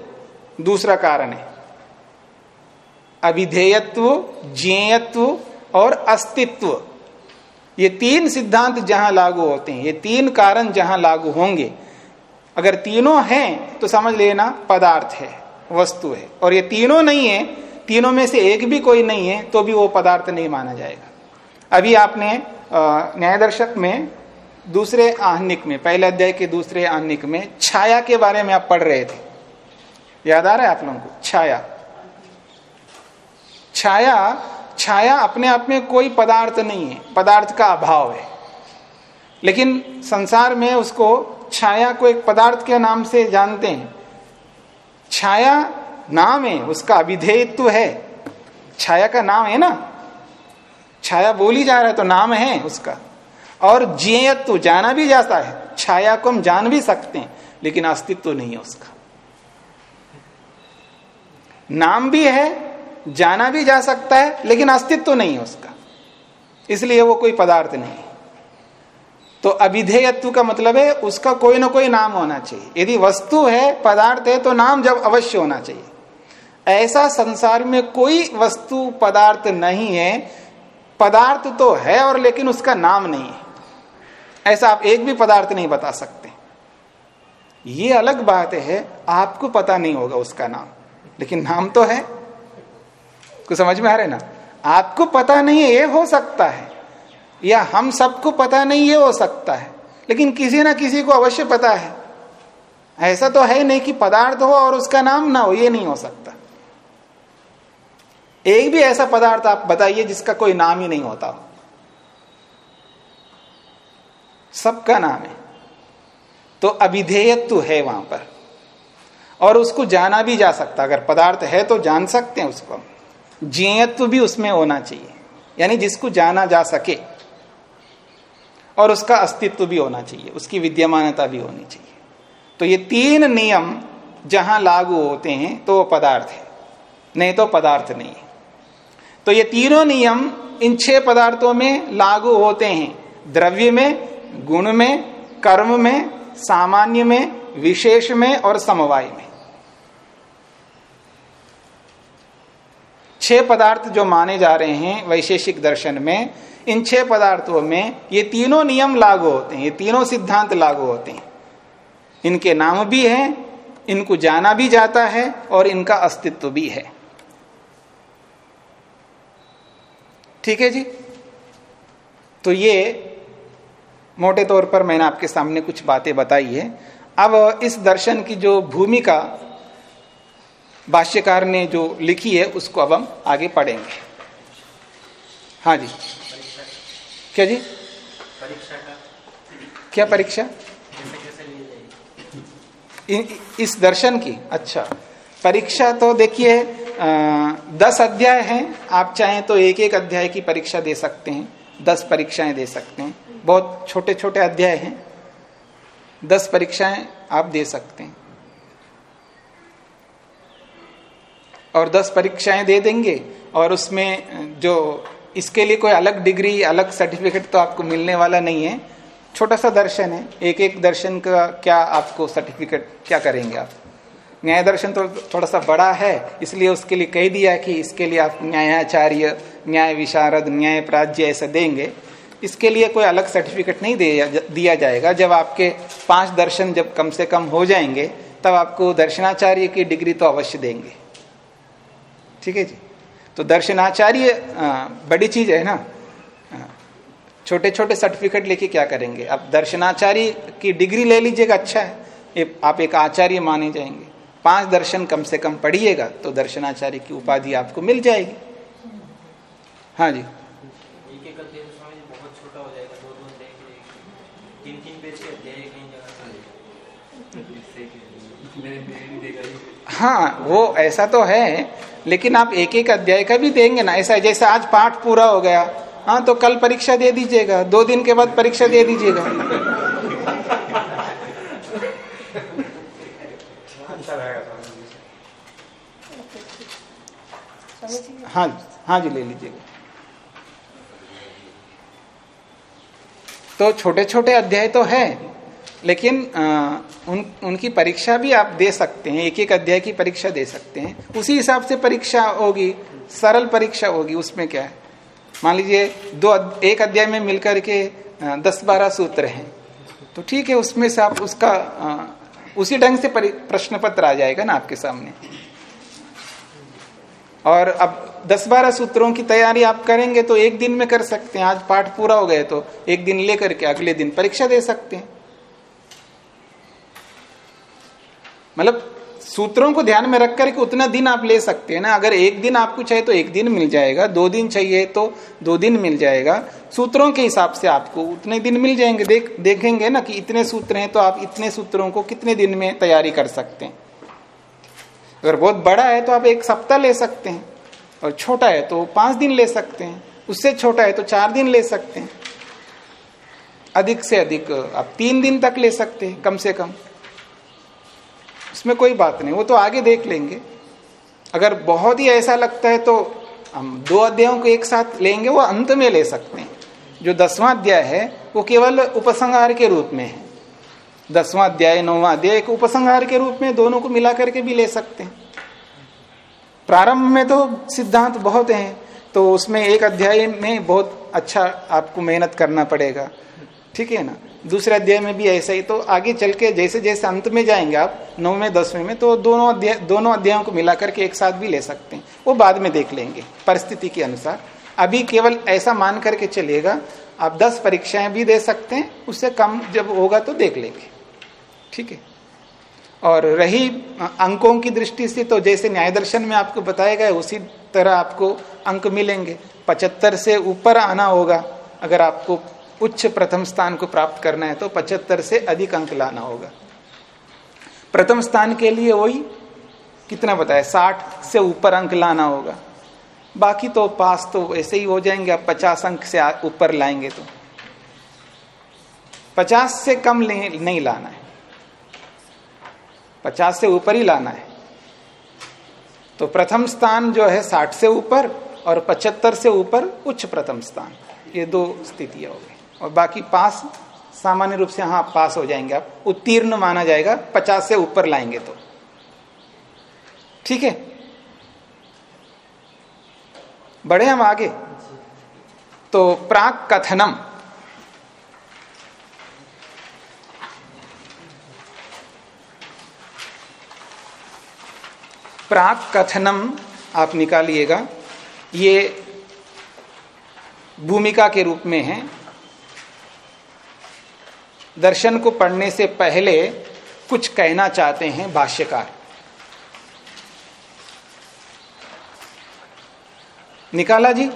दूसरा कारण है। अभिधेयत्व, ज्ञेयत्व और अस्तित्व। ये तीन सिद्धांत जहाँ लागू होते हैं, ये तीन कारण जहाँ लागू होंगे। अगर तीनों हैं तो समझ लेना पदार्थ है, वस्तु है। और ये तीनों नहीं है, तीनों में से एक भी कोई नहीं है तो भी वो पदार्थ नहीं माना जाएगा। अभी आपने न्याय दर्शक में दूसरे आहनिक में, पहले अध्याय के दूसरे आहनिक में छाया के बारे में आप पढ़ रहे थे। याद आ रहा है आप लोगों को? छाया। छाया छाया अपने आप में कोई पदार्थ नहीं है, पदार्थ का अभाव है। लेकिन संसार में उसको छाया को एक पदार्थ के नाम से जानते हैं। छाया नाम है, उसका अभिधेयत्व है। छाया का नाम है ना? छाया बोली जा रहा है तो नाम है उसका। और जियत्व जाना भी जाता है। छाया को हम जान भी सकते हैं, लेकिन अस्तित्व नहीं है उसका। नाम भी है जाना भी जा सकता है, लेकिन अस्तित्व नहीं है उसका। इसलिए वो कोई पदार्थ नहीं। तो अभिधेयत्व का मतलब है, उसका कोई ना कोई नाम होना चाहिए। यदि वस्तु है, पदार्थ है तो नाम जब अवश्य होना चाहिए। ऐसा संसार में कोई वस्तु, पदार्थ नहीं है। पदार्थ तो है, और लेकिन उसका नाम नहीं है। ऐसा आप एक भी पदार्थ नहीं बता सकते। ये अलग बात है, आपको पता नहीं होगा उसका नाम। लेकिन नाम तो है। कुछ समझ में आ रहे ना? आपको पता नहीं ये हो सकता है। या हम सबको पता नहीं, ये हो सकता है। लेकिन किसी ना किसी को अवश्य पता है। ऐसा तो है नहीं कि पदार्थ हो और उसका नाम ना हो, ये नहीं हो सकता। एक भी ऐसा पदार्थ आप बताइए जिसका कोई नाम ही नहीं होता हो। सबका नाम है। तो अभिधेयत्व है वहाँ पर। और उसको जाना भी जा सकता अगर पदार्थ है तो जान सकते हैं उसको जीयत्व भी उसमें होना चाहिए। यानी जिसको जाना जा सके और उसका अस्तित्व भी होना चाहिए, उसकी विद्यमानता भी होनी चाहिए। तो ये तीन नियम जहाँ लागू होते हैं तो वो पदार्थ है। नहीं तो पदार्थ नहीं है। तो ये तीनों नियम इन छह पदार्थों में लागू होते हैं। द्रव्य में, गुण में, कर्म में, सामान्य में, विशेष में और समवाय में। छह पदार्थ जो माने जा रहे हैं वैशेषिक दर्शन में, इन छह पदार्थों में ये तीनों नियम लागू होते हैं, ये तीनों सिद्धांत लागू होते हैं। इनके नाम भी हैं, इनको जाना भी जाता है और इनका अस्तित्व भी है। ठीक है जी? तो ये मोटे तौर पर मैंने आपके सामने कुछ बातें बताई है। अब इस दर्शन की जो भूमिका भाष्यकार ने जो लिखी है, उसको अब हम आगे पढ़ेंगे। हाँ जी। क्या जी? परीक्षा क्या परीक्षा? इस दर्शन की। अच्छा। परीक्षा तो देखिए दस अध्याय हैं। आप चाहें तो एक एक अध्याय की परीक्षा दे सकते हैं। दस परीक्षाएँ दे सकते हैं। बहुत छोटे छोटे अध्याय हैं। दस परीक्षाएँ आप दे सकते हैं। और दस परीक्षाएँ दे देंगे और उसमें जो इसके लिए कोई अलग डिग्री, अलग सर्टिफिकेट तो आपको मिलने वाला नहीं है। छोटा सा दर्शन है। एक एक दर्शन का क्या आपको सर्टिफिकेट क्या करेंगे आप? न्याय दर्शन तो थोड़ा सा बड़ा है, इसलिए उसके लिए कह दिया कि इसके लिए आप न्यायाचार्य, न्याय विशारद, न्याय प्राज्य ऐसा देंगे। इसके लिए कोई अलग सर्टिफिकेट नहीं दिया जाएगा। जब आपके पाँच दर्शन जब कम से कम हो जाएँगे, तब आपको दर्शनाचार्य की डिग्री तो अवश्य देंगे। ठीक है जी? तो दर्शनाचार्य बड़ी चीज़ है ना? छोटे छोटे सर्टिफिकेट लेके क्या करेंगे? आप दर्शनाचार्य की डिग्री ले लीजिएगा अच्छा है। आप एक आचार्य माने जाएँगे। पाँच दर्शन कम से कम पढ़िएगा तो दर्शनाचार्य की उपाधि आपको मिल जाएगी। हाँ जी। हाँ वो ऐसा तो है लेकिन आप एक एक अध्याय का भी देंगे ना, ऐसा जैसे आज पाठ पूरा हो गया। हाँ तो कल परीक्षा दे दीजिएगा, दो दिन के बाद परीक्षा दे दीजिएगा। हाँ हाँ जी, ले लीजिएगा। तो छोटे छोटे अध्याय तो है लेकिन आ, उन उनकी परीक्षा भी आप दे सकते हैं एक एक अध्याय की परीक्षा दे सकते हैं। उसी हिसाब से परीक्षा होगी सरल परीक्षा होगी उसमें क्या है? मान लीजिए दो एक अध्याय में मिलकर के दस बारह सूत्र हैं। तो ठीक है उसमें से आप उसका आ, उसी ढंग से प्रश्न पत्र आ जाएगा ना आपके सामने। और अब दस बारह सूत्रों की तैयारी आप करेंगे तो एक दिन में कर सकते हैं आज पाठ पूरा हो गए तो एक दिन लेकर के अगले दिन परीक्षा दे सकते हैं। मतलब सूत्रों को ध्यान में रख करके उतना दिन आप ले सकते हैं ना। अगर एक दिन आपको चाहिए तो एक दिन मिल जाएगा, दो दिन चाहिए तो दो दिन मिल जाएगा। सूत्रों के हिसाब से आपको उतने दिन मिल जाएँगे। देख, देखेंगे ना कि इतने सूत्र हैं तो आप इतने सूत्रों को कितने दिन में तैयारी कर सकते हैं। अगर बहुत बड़ा है तो आप एक सप्ताह ले सकते हैं, और छोटा है तो पाँच दिन ले सकते हैं। उससे छोटा है तो चार दिन ले सकते हैं। अधिक से अधिक आप तीन दिन तक ले सकते हैं, कम से कम। उसमें कोई बात नहीं, वो तो आगे देख लेंगे। अगर बहुत ही ऐसा लगता है तो हम दो अध्यायों को एक साथ लेंगे, वो अंत में ले सकते हैं। जो दसवां अध्याय है, वो केवल उपसंहार के रूप में है। दसवां अध्याय, नौवां अध्याय एक उपसंहार के रूप में दोनों को मिला करके भी ले सकते हैं। प्रारंभ में तो सिद्धांत बहुत हैं तो उसमें एक अध्याय में बहुत अच्छा आपको मेहनत करना पड़ेगा। ठीक है ना? दूसरे अध्याय में भी ऐसा ही तो आगे चल के जैसे जैसे अंत में जाएँगे आप, नौवें, दसवें में तो दोनों अध्याय, दोनों अध्यायों को मिलाकर के एक साथ भी ले सकते हैं। वो बाद में देख लेंगे, परिस्थिति के अनुसार। अभी केवल ऐसा मान करके चलिएगा, आप दस परीक्षाएँ भी दे सकते हैं, उससे कम जब होगा तो देख लेंगे। ठीक है? और रही अंकों की दृष्टि से तो जैसे न्याय दर्शन में आपको बताया गया, उसी तरह आपको अंक मिलेंगे। पचहत्तर से ऊपर आना होगा, अगर आपको उच्च प्रथम स्थान को प्राप्त करना है तो पचहत्तर से अधिक अंक लाना होगा। प्रथम स्थान के लिए वही कितना बताया? साठ से ऊपर अंक लाना होगा। बाकी तो पास तो ऐसे ही हो जाएँगे आप पचास अंक से ऊपर लाएँगे तो। पचास से कम नहीं लाना है। पचास से ऊपर ही लाना है। तो प्रथम स्थान जो है साठ से ऊपर और पचहत्तर से ऊपर उच्च प्रथम स्थान। ये दो स्थितियाँ हो गई। और बाकी पास, सामान्य रूप से हाँ पास हो जाएँगे आप। उत्तीर्ण माना जाएगा, पचास से ऊपर लाएँगे तो। ठीक है? बढ़े हम आगे। तो प्राक कथनम। प्राक कथनम आप निकालिएगा। ये भूमिका के रूप में है। दर्शन को पढ़ने से पहले कुछ कहना चाहते हैं भाष्यकार। निकाला जी?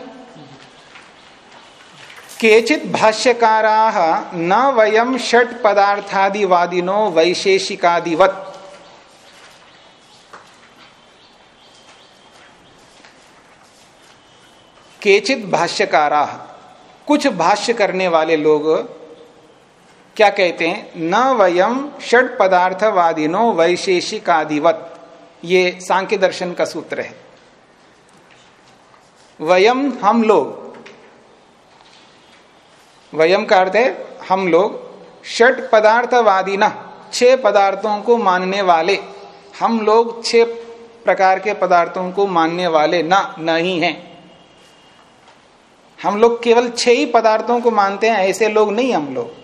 केचित भाष्यकारा न वयम षट पदार्थादिवादिनो वैशेषिकादिवत। केचित भाष्यकारा, कुछ भाष्य करने वाले लोग क्या कहते हैं? न वयम षट पदार्थवादिनो वैशेषिकादिवत। ये सांख्य दर्शन का सूत्र है। वयम हम लोग। वयम का अर्थ है हम लोग षट पदार्थवादी न छह पदार्थों को मानने वाले। हम लोग छह प्रकार के पदार्थों को मानने वाले न, नहीं हैं। हम लोग केवल छह ही पदार्थों को मानते हैं, ऐसे लोग नहीं हम लोग।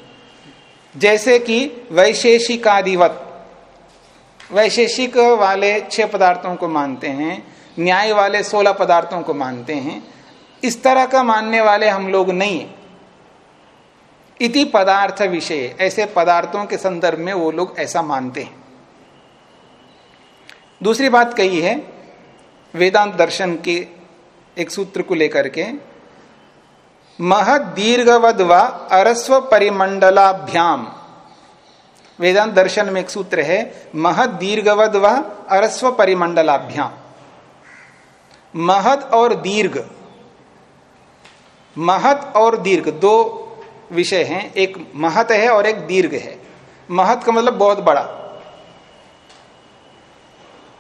जैसे कि वैशेषिकादिवत। वैशेषिक वाले छह पदार्थों को मानते हैं, न्याय वाले सोलह पदार्थों को मानते हैं। इस तरह का मानने वाले हम लोग नहीं है। इति पदार्थ विषय, ऐसे पदार्थों के संदर्भ में वो लोग ऐसा मानते हैं। दूसरी बात कही है, वेदांत दर्शन के एक सूत्र को लेकर के महद दीर्घवद व अरस्व परिमंडलाभ्याम वेदांत दर्शन में एक सूत्र है महद दीर्घवद व अरस्व परिमंडलाभ्याम महत और दीर्घ। महत और दीर्घ, दो विषय हैं, एक महत है और एक दीर्घ है। महत का मतलब बहुत बड़ा।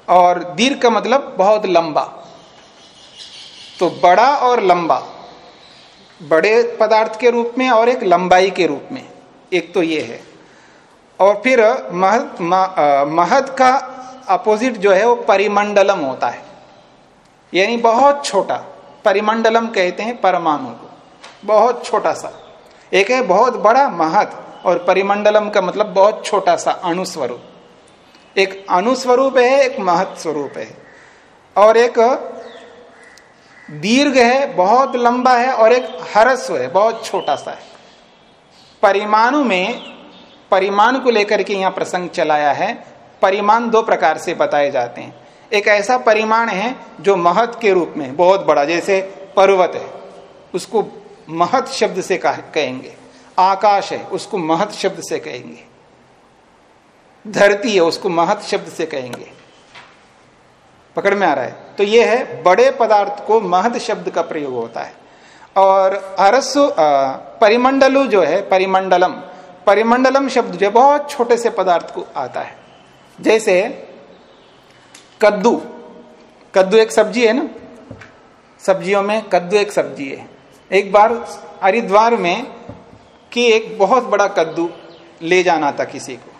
और दीर्घ का मतलब बहुत लंबा। तो बड़ा और लंबा। बड़े पदार्थ के रूप में और एक लंबाई के रूप में। एक तो ये है। और फिर महत महत का अपोजिट जो है वो परिमंडलम होता है। यानी बहुत छोटा, परिमंडलम कहते हैं परमाणु को। बहुत छोटा सा। एक है बहुत बड़ा महत और परिमंडलम का मतलब बहुत छोटा सा अणुस्वरूप। एक अणुस्वरूप है, एक महत स्वरूप है। और एक दीर्घ है, बहुत लंबा है और एक हरस्व है, बहुत छोटा सा है। परिमाणु में, परिमाण को लेकर के यहाँ प्रसंग चलाया है। परिमाण दो प्रकार से बताए जाते हैं। एक ऐसा परिमाण है जो महत के रूप में, बहुत बड़ा, जैसे पर्वत है, उसको महत शब्द से कहेंगे। आकाश है, उसको महत शब्द से कहेंगे। धरती है, उसको महत शब्द से कहेंगे। पकड़ में आ रहा है। तो यह है, बड़े पदार्थ को महद शब्द का प्रयोग होता है। और अरसु परिमंडलु जो है, परिमंडलम परिमंडलम शब्द जो बहुत छोटे से पदार्थ को आता है। जैसे कद्दू। कद्दू एक सब्ज़ी है ना? सब्जियों में कद्दू एक सब्ज़ी है। एक बार हरिद्वार में कि एक बहुत बड़ा कद्दू ले जाना था किसी को।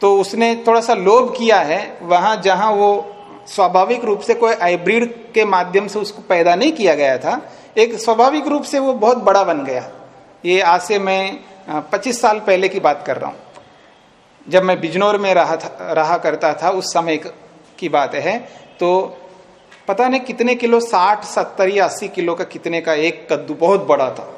तो उसने थोड़ा सा लोभ किया है, वहाँ जहाँ वो स्वाभाविक रूप से कोई हाइब्रिड के माध्यम से उसको पैदा नहीं किया गया था, एक स्वाभाविक रूप से वो बहुत बड़ा बन गया। ये आज से मैं पच्चीस साल पहले की बात कर रहा हूँ। जब मैं बिजनौर में रहा था, रहा करता था, उस समय की बात है। तो पता नहीं कितने किलो, साठ, सत्तर या अस्सी किलो का कितने का एक कद्दू बहुत बड़ा था।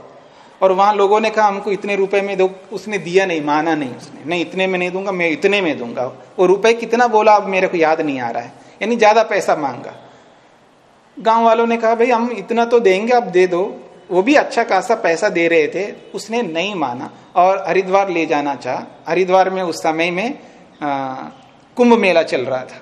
और वहाँ लोगों ने कहा, हमको इतने रुपए में दो, उसने दिया नहीं, माना नहीं उसने। नहीं, इतने में नहीं दूँगा, मैं इतने में दूँगा। वो रुपए कितना बोला, अब मेरे को याद नहीं आ रहा है। यानी ज़्यादा पैसा मांगा। गाँव वालों ने कहा भाई हम इतना तो देंगे आप दे दो। वो भी अच्छा खासा पैसा दे रहे थे उसने नहीं माना। और हरिद्वार ले जाना चाह। हरिद्वार में उस समय में कुंभ मेला चल रहा था।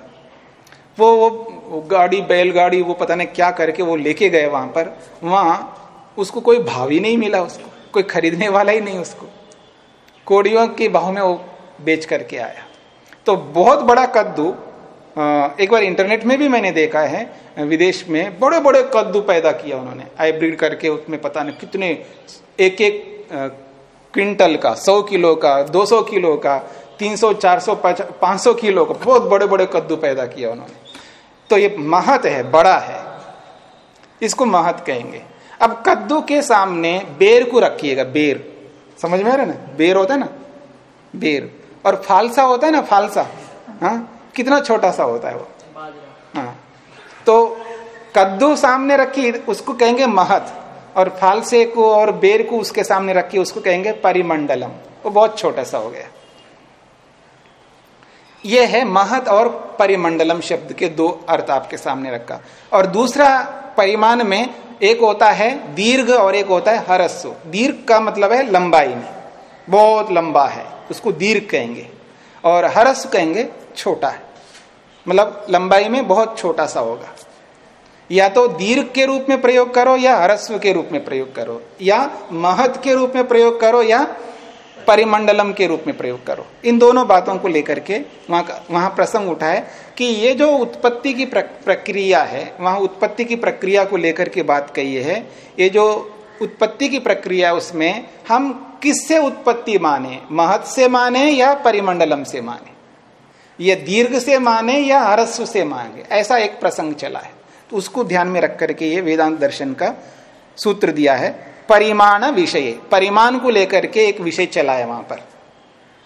वो वो, गाड़ी बैलगाड़ी वो पता नहीं क्या करके वो लेके गए वहाँ पर। वहाँ उसको कोई भाव ही नहीं मिला उसको। कोई खरीदने वाला ही नहीं उसको। कोड़ियों के भाव में वो बेच करके आया। तो बहुत बड़ा कद्दू एक बार इंटरनेट में भी मैंने देखा है, विदेश में बड़े बड़े कद्दू पैदा किया उन्होंने। हाइब्रिड करके उसमें पता नहीं कितने एक एक क्विंटल का, सौ किलो का, दो सौ किलो का, तीन सौ, चार सौ, पाँच सौ किलो का, बहुत बड़े बड़े कद्दू पैदा किया उन्होंने। तो ये महत है, बड़ा है। इसको महत कहेंगे। अब कद्दू के सामने बेर को रखिएगा, बेर। समझ में आ रहा है ना? बेर होता है ना? बेर। और फालसा होता है ना, फालसा? हाँ? कितना छोटा सा होता है वो? हाँ। तो कद्दू सामने रखी, उसको कहेंगे महत, और फालसे को और बेर को उसके सामने रखी, उसको कहेंगे परिमंडलम। वो बहुत छोटा सा हो गया। यह है महत और परिमंडलम शब्द के दो अर्थ आपके सामने रखा। और दूसरा परिमाण में एक होता है दीर्घ और एक होता है हरस्व। दीर्घ का मतलब है लंबाई में। बहुत लंबा है, उसको दीर्घ कहेंगे। और हरस्व कहेंगे छोटा है। मतलब लंबाई में बहुत छोटा सा होगा। या तो दीर्घ के रूप में प्रयोग करो या हरस्व के रूप में प्रयोग करो। या महत के रूप में प्रयोग करो या परिमंडलम के रूप में प्रयोग करो। इन दोनों बातों को लेकर के वहाँ वहाँ प्रसंग उठाए कि ये जो उत्पत्ति की प्रक्रिया है, वहाँ उत्पत्ति की प्रक्रिया को लेकर के बात कही है, ये जो उत्पत्ति की प्रक्रिया उसमें हम किससे उत्पत्ति माने? महत से माने या परिमंडलम से माने? ये दीर्घ से माने या हरस्व से माने ऐसा एक प्रसंग चला है। तो उसको ध्यान में रख करके ये वेदांत दर्शन का सूत्र दिया है, परिमाण विषय। परिमाण को लेकर के एक विषय चला है वहाँ पर।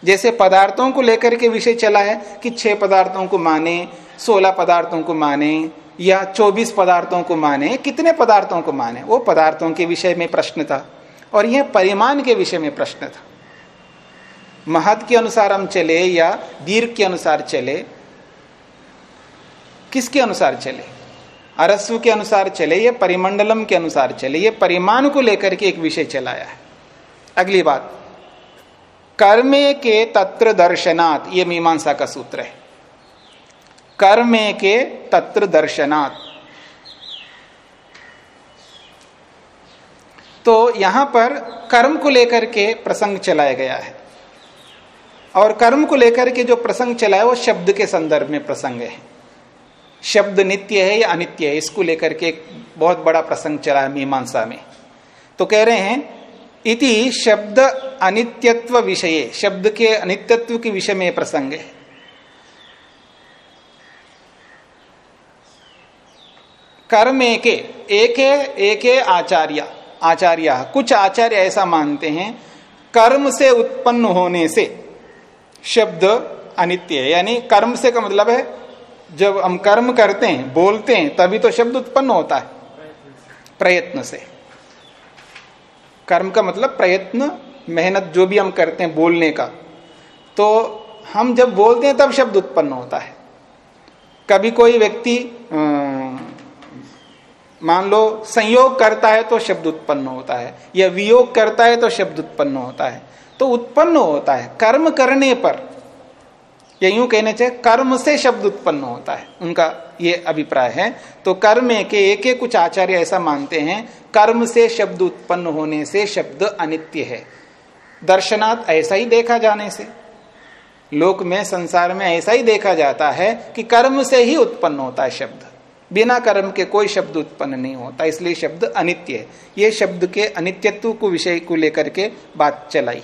जैसे पदार्थों को लेकर के विषय चला है कि छह पदार्थों को माने, सोलह पदार्थों को माने, या चौबीस पदार्थों को माने, कितने पदार्थों को माने, वो पदार्थों के विषय में प्रश्न था और यह परिमाण के विषय में प्रश्न था। महत के अनुसार हम चले या दीर्घ के अनुसार चले, किसके अनुसार चले? अरस्व के अनुसार चले ये परिमंडलम के अनुसार चले? ये परिमाण को लेकर के एक विषय चलाया है। अगली बात, कर्मे के तत्र दर्शनात्, ये मीमांसा का सूत्र है। कर्मे के तत्र दर्शनात्। तो यहाँ पर कर्म को लेकर के प्रसंग चलाया गया है। और कर्म को लेकर के जो प्रसंग चला है, वो शब्द के संदर्भ में प्रसंग है। शब्द नित्य है या अनित्य है, इसको लेकर के एक बहुत बड़ा प्रसंग चला है मीमांसा में। तो कह रहे हैं, इति शब्द अनित्यत्व विषय, शब्द के अनित्यत्व के विषय में प्रसंग है। कर्म एक एक एक आचार्य आचार्य, कुछ आचार्य ऐसा मानते हैं, कर्म से उत्पन्न होने से शब्द अनित्य है। यानी कर्म से का मतलब है, जब हम कर्म करते हैं, बोलते हैं, तभी तो शब्द उत्पन्न होता है। प्रयत्न से। कर्म का मतलब प्रयत्न, मेहनत, जो भी हम करते हैं बोलने का। तो हम जब बोलते हैं, तब शब्द उत्पन्न होता है। कभी कोई व्यक्ति मान लो, संयोग करता है तो शब्द उत्पन्न होता है। या वियोग करता है तो शब्द उत्पन्न होता है। तो उत्पन्न होता है। कर्म करने पर। या यूँ कहने चाहिए, कर्म से शब्द उत्पन्न होता है। उनका ये अभिप्राय है। तो कर्म के एक एक कुछ आचार्य ऐसा मानते हैं, कर्म से शब्द उत्पन्न होने से शब्द अनित्य है। दर्शनात् ऐसा ही देखा जाने से। लोक में, संसार में ऐसा ही देखा जाता है कि कर्म से ही उत्पन्न होता है शब्द। बिना कर्म के कोई शब्द उत्पन्न नहीं होता, इसलिए शब्द अनित्य है। ये शब्द के अनित्यत्व को विषय को लेकर के बात चलाई।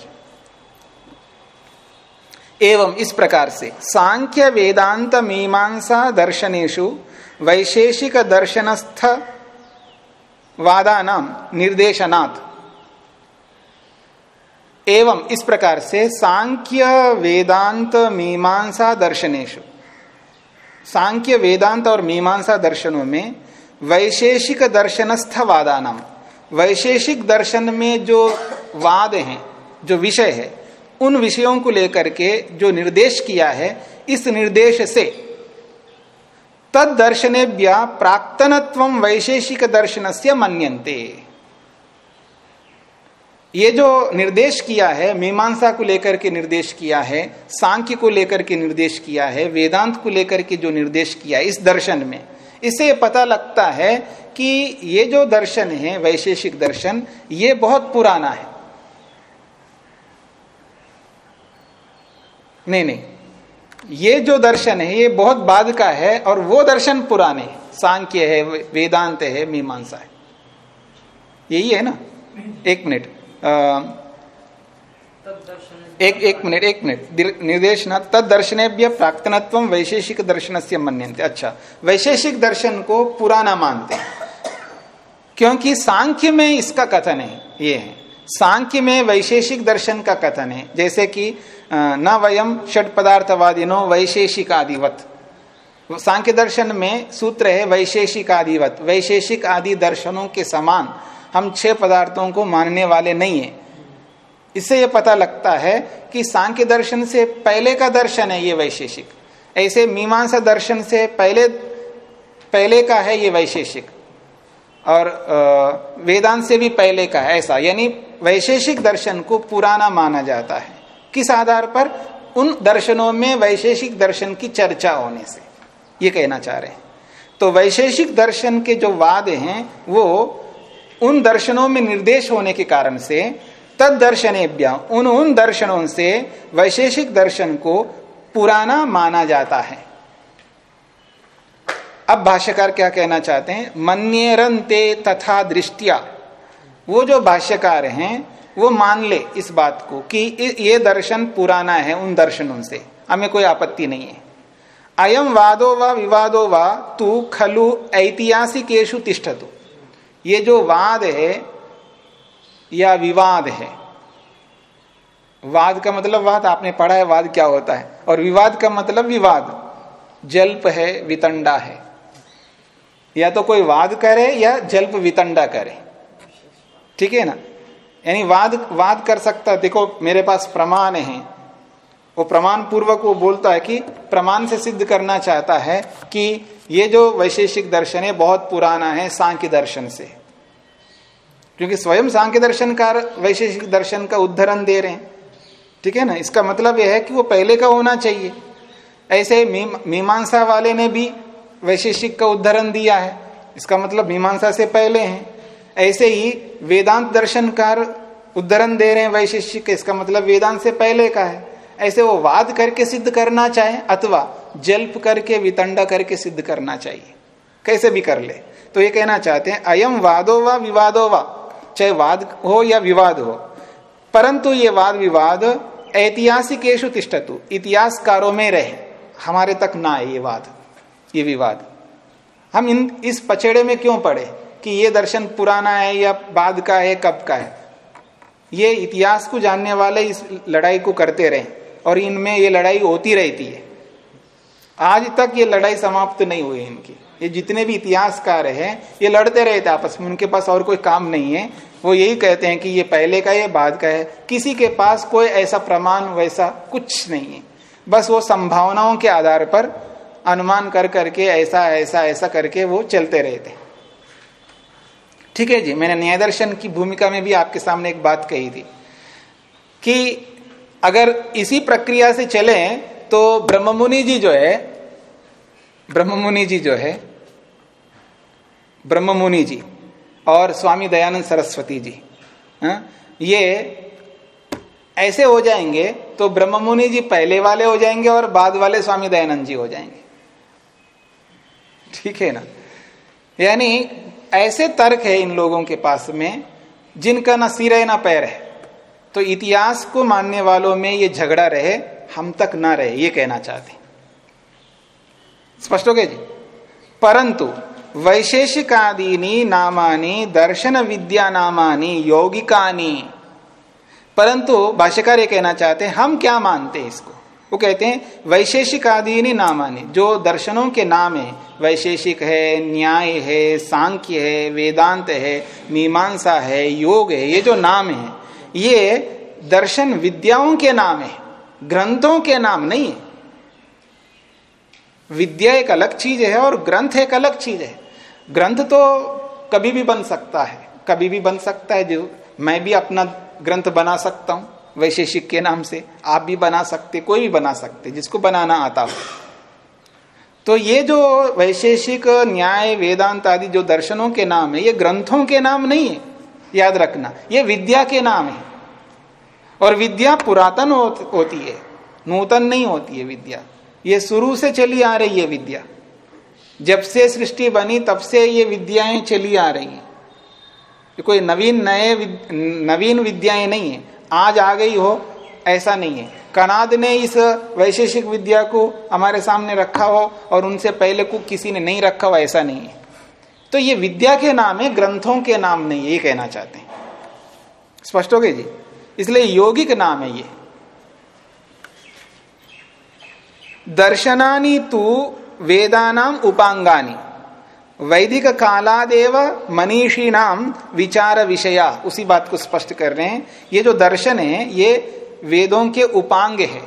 एवं इस प्रकार से। सांख्य वेदांत मीमांसा दर्शनेशु वैशेषिक दर्शनस्थ वादानाम निर्देशनात्। एवं इस प्रकार से सांख्य वेदांत मीमांसा दर्शनेशु सांख्य वेदांत और मीमांसा दर्शनों में वैशेषिक दर्शनस्थ वादानाम वैशेषिक दर्शन में जो वाद हैं, जो विषय है उन विषयों को लेकर के जो निर्देश किया है, इस निर्देश से। तद दर्शने प्राक्तनत्व वैशेषिक दर्शन से मन्यन्ते। ये जो निर्देश किया है, मीमांसा को लेकर के निर्देश किया है, सांख्य को लेकर के निर्देश किया है, वेदांत को लेकर के जो निर्देश किया है, इस दर्शन में। इससे पता लगता है कि ये जो दर्शन है, वैशेषिक दर्शन, ये बहुत पुराना है। नहीं नहीं। ये जो दर्शन है, ये बहुत बाद का है और वो दर्शन पुराने सांख्य है, वेदांत है, मीमांसा है। यही है ना? एक मिनट। एक एक मिनट एक मिनट। निर्देशन तद दर्शनेभ्य प्राक्तनत्व वैशेषिक दर्शन से मन्यंते अच्छा वैशेषिक दर्शन को पुराना मानते हैं। क्योंकि सांख्य में इसका कथन है, ये है। सांख्य में वैशेषिक दर्शन का कथन है। जैसे कि न वयम षट पदार्थवादिनो वैशेषिक आदिवत सांख्य दर्शन में सूत्र है वैशेषिक आदिवत वैशेषिक आदि दर्शनों के समान हम छह पदार्थों को मानने वाले नहीं है। इससे यह पता लगता है कि सांख्य दर्शन से पहले का दर्शन है ये वैशेषिक। ऐसे मीमांसा दर्शन से पहले पहले का है ये वैशेषिक। और वेदांत से भी पहले का ऐसा, यानी वैशेषिक दर्शन को पुराना माना जाता है। किस आधार पर? उन दर्शनों में वैशेषिक दर्शन की चर्चा होने से। ये कहना चाह रहे हैं। तो वैशेषिक दर्शन के जो वाद हैं, वो उन दर्शनों में निर्देश होने के कारण से तद दर्शनेभ्या उन उन दर्शनों से वैशेषिक दर्शन को पुराना माना जाता है। अब भाष्यकार क्या कहना चाहते हैं? मन्यरंते तथा दृष्टिया। वो जो भाष्यकार हैं, वो मान ले इस बात को कि ये दर्शन पुराना है उन दर्शनों से। हमें कोई आपत्ति नहीं है। अयम वादो व वा विवादो व तू खलु ऐतिहासिकेशु तिष्ठतु। ये जो वाद है या विवाद है, वाद का मतलब वाद, आपने पढ़ा है वाद क्या होता है? और विवाद का मतलब विवाद। जल्प है, वितंडा है। या तो कोई वाद करे या जल्प वितंडा करे। ठीक है ना? यानी वाद वाद कर सकता, देखो, मेरे पास प्रमाण है। वो प्रमाण पूर्वक वो बोलता है कि प्रमाण से सिद्ध करना चाहता है कि ये जो वैशेषिक दर्शन है, बहुत पुराना है, सांख्य दर्शन से। क्योंकि स्वयं सांख्य दर्शनकार वैशेषिक दर्शन का उद्धरण दे रहे हैं। ठीक है ना? इसका मतलब यह है कि वो पहले का होना चाहिए। ऐसे मीमांसा वाले ने भी वैशेषिक का उद्धरण दिया है। इसका मतलब मीमांसा से पहले है। ऐसे ही वेदांत दर्शनकार उद्धरण दे रहे हैं वैशेषिक इसका मतलब वेदांत से पहले का है। ऐसे वो वाद करके सिद्ध करना चाहे अथवा जल्प करके वितंडा करके सिद्ध करना चाहिए। कैसे भी कर ले। तो ये कहना चाहते हैं, अयम वादो व विवादो व, चाहे वाद हो या विवाद हो। परंतु ये वाद विवाद ऐतिहासिकेशु तिष्ठतु, इतिहासकारों में रहे। हमारे तक ना आए ये वाद। ये विवाद। हम इन, इस पचेड़े में क्यों पड़े कि ये दर्शन पुराना है या बाद का है, कब का है? ये इतिहास को जानने वाले इस लड़ाई को करते रहे और इनमें ये लड़ाई होती रहती है। आज तक ये लड़ाई समाप्त नहीं हुई इनकी। ये जितने भी इतिहासकार हैं, ये लड़ते रहते आपस में। उनके पास और कोई काम नहीं है। वो यही कहते हैं कि ये पहले का है बाद का है। किसी के पास कोई ऐसा प्रमाण, वैसा कुछ नहीं है। बस वो संभावनाओं के आधार पर अनुमान कर करके, ऐसा ऐसा ऐसा करके वो चलते रहते ठीक है जी, मैंने न्याय दर्शन की भूमिका में भी आपके सामने एक बात कही थी कि अगर इसी प्रक्रिया से चले तो ब्रह्ममुनि जी जो है, ब्रह्ममुनि जी जो है, ब्रह्ममुनि जी और स्वामी दयानंद सरस्वती जी, हा? ये ऐसे हो जाएँगे तो ब्रह्ममुनि जी पहले वाले हो जाएँगे और बाद वाले स्वामी दयानंद जी हो जाएँगे ठीक है ना? यानी ऐसे तर्क है इन लोगों के पास में, जिनका ना सिर है, ना पैर है। तो इतिहास को मानने वालों में ये झगड़ा रहे, हम तक ना रहे, ये कहना चाहते स्पष्ट हो गया जी? परंतु वैशेषिकादीनी नामानी, दर्शन विद्या नामानी, यौगिकानी। परंतु भाष्यकार ये कहना चाहते हम क्या मानते इसको? वो कहते हैं वैशेषिक आदि नामानी, जो दर्शनों के नाम है। वैशेषिक है, न्याय है, सांख्य है, वेदांत है, मीमांसा है, योग है, ये जो नाम है, ये दर्शन विद्याओं के नाम है, ग्रंथों के नाम नहीं है। विद्या एक अलग चीज़ है और ग्रंथ एक अलग चीज़ है। ग्रंथ तो कभी भी बन सकता है, कभी भी बन सकता है, जो मैं भी अपना ग्रंथ बना सकता हूँ। वैशेषिक के नाम से आप भी बना सकते, कोई भी बना सकते, जिसको बनाना आता हो। तो ये जो वैशेषिक, न्याय, वेदांत आदि जो दर्शनों के नाम है, ये ग्रंथों के नाम नहीं है, याद रखना, ये विद्या के नाम है। और विद्या पुरातन होती है, नूतन नहीं होती है विद्या। ये शुरू से चली आ रही है विद्या। जब से सृष्टि बनी, तब से ये विद्याएँ चली आ रही हैं। कोई नवीन, नए नवीन विद्याएँ नहीं है। आज आ गई हो, ऐसा नहीं है। कनाद ने इस वैशेषिक विद्या को हमारे सामने रखा हो और उनसे पहले को किसी ने नहीं रखा हो, ऐसा नहीं है। तो ये विद्या के नाम है, ग्रंथों के नाम नहीं, ये कहना चाहते हैं। स्पष्ट हो गए जी? इसलिए योगिक नाम है ये। दर्शनानी तू वेदानाम उपांगानी। वैदिक कालादेव मनीषी नाम विचार विषया, उसी बात को स्पष्ट कर रहे हैं। ये जो दर्शन है, ये वेदों के उपांग है।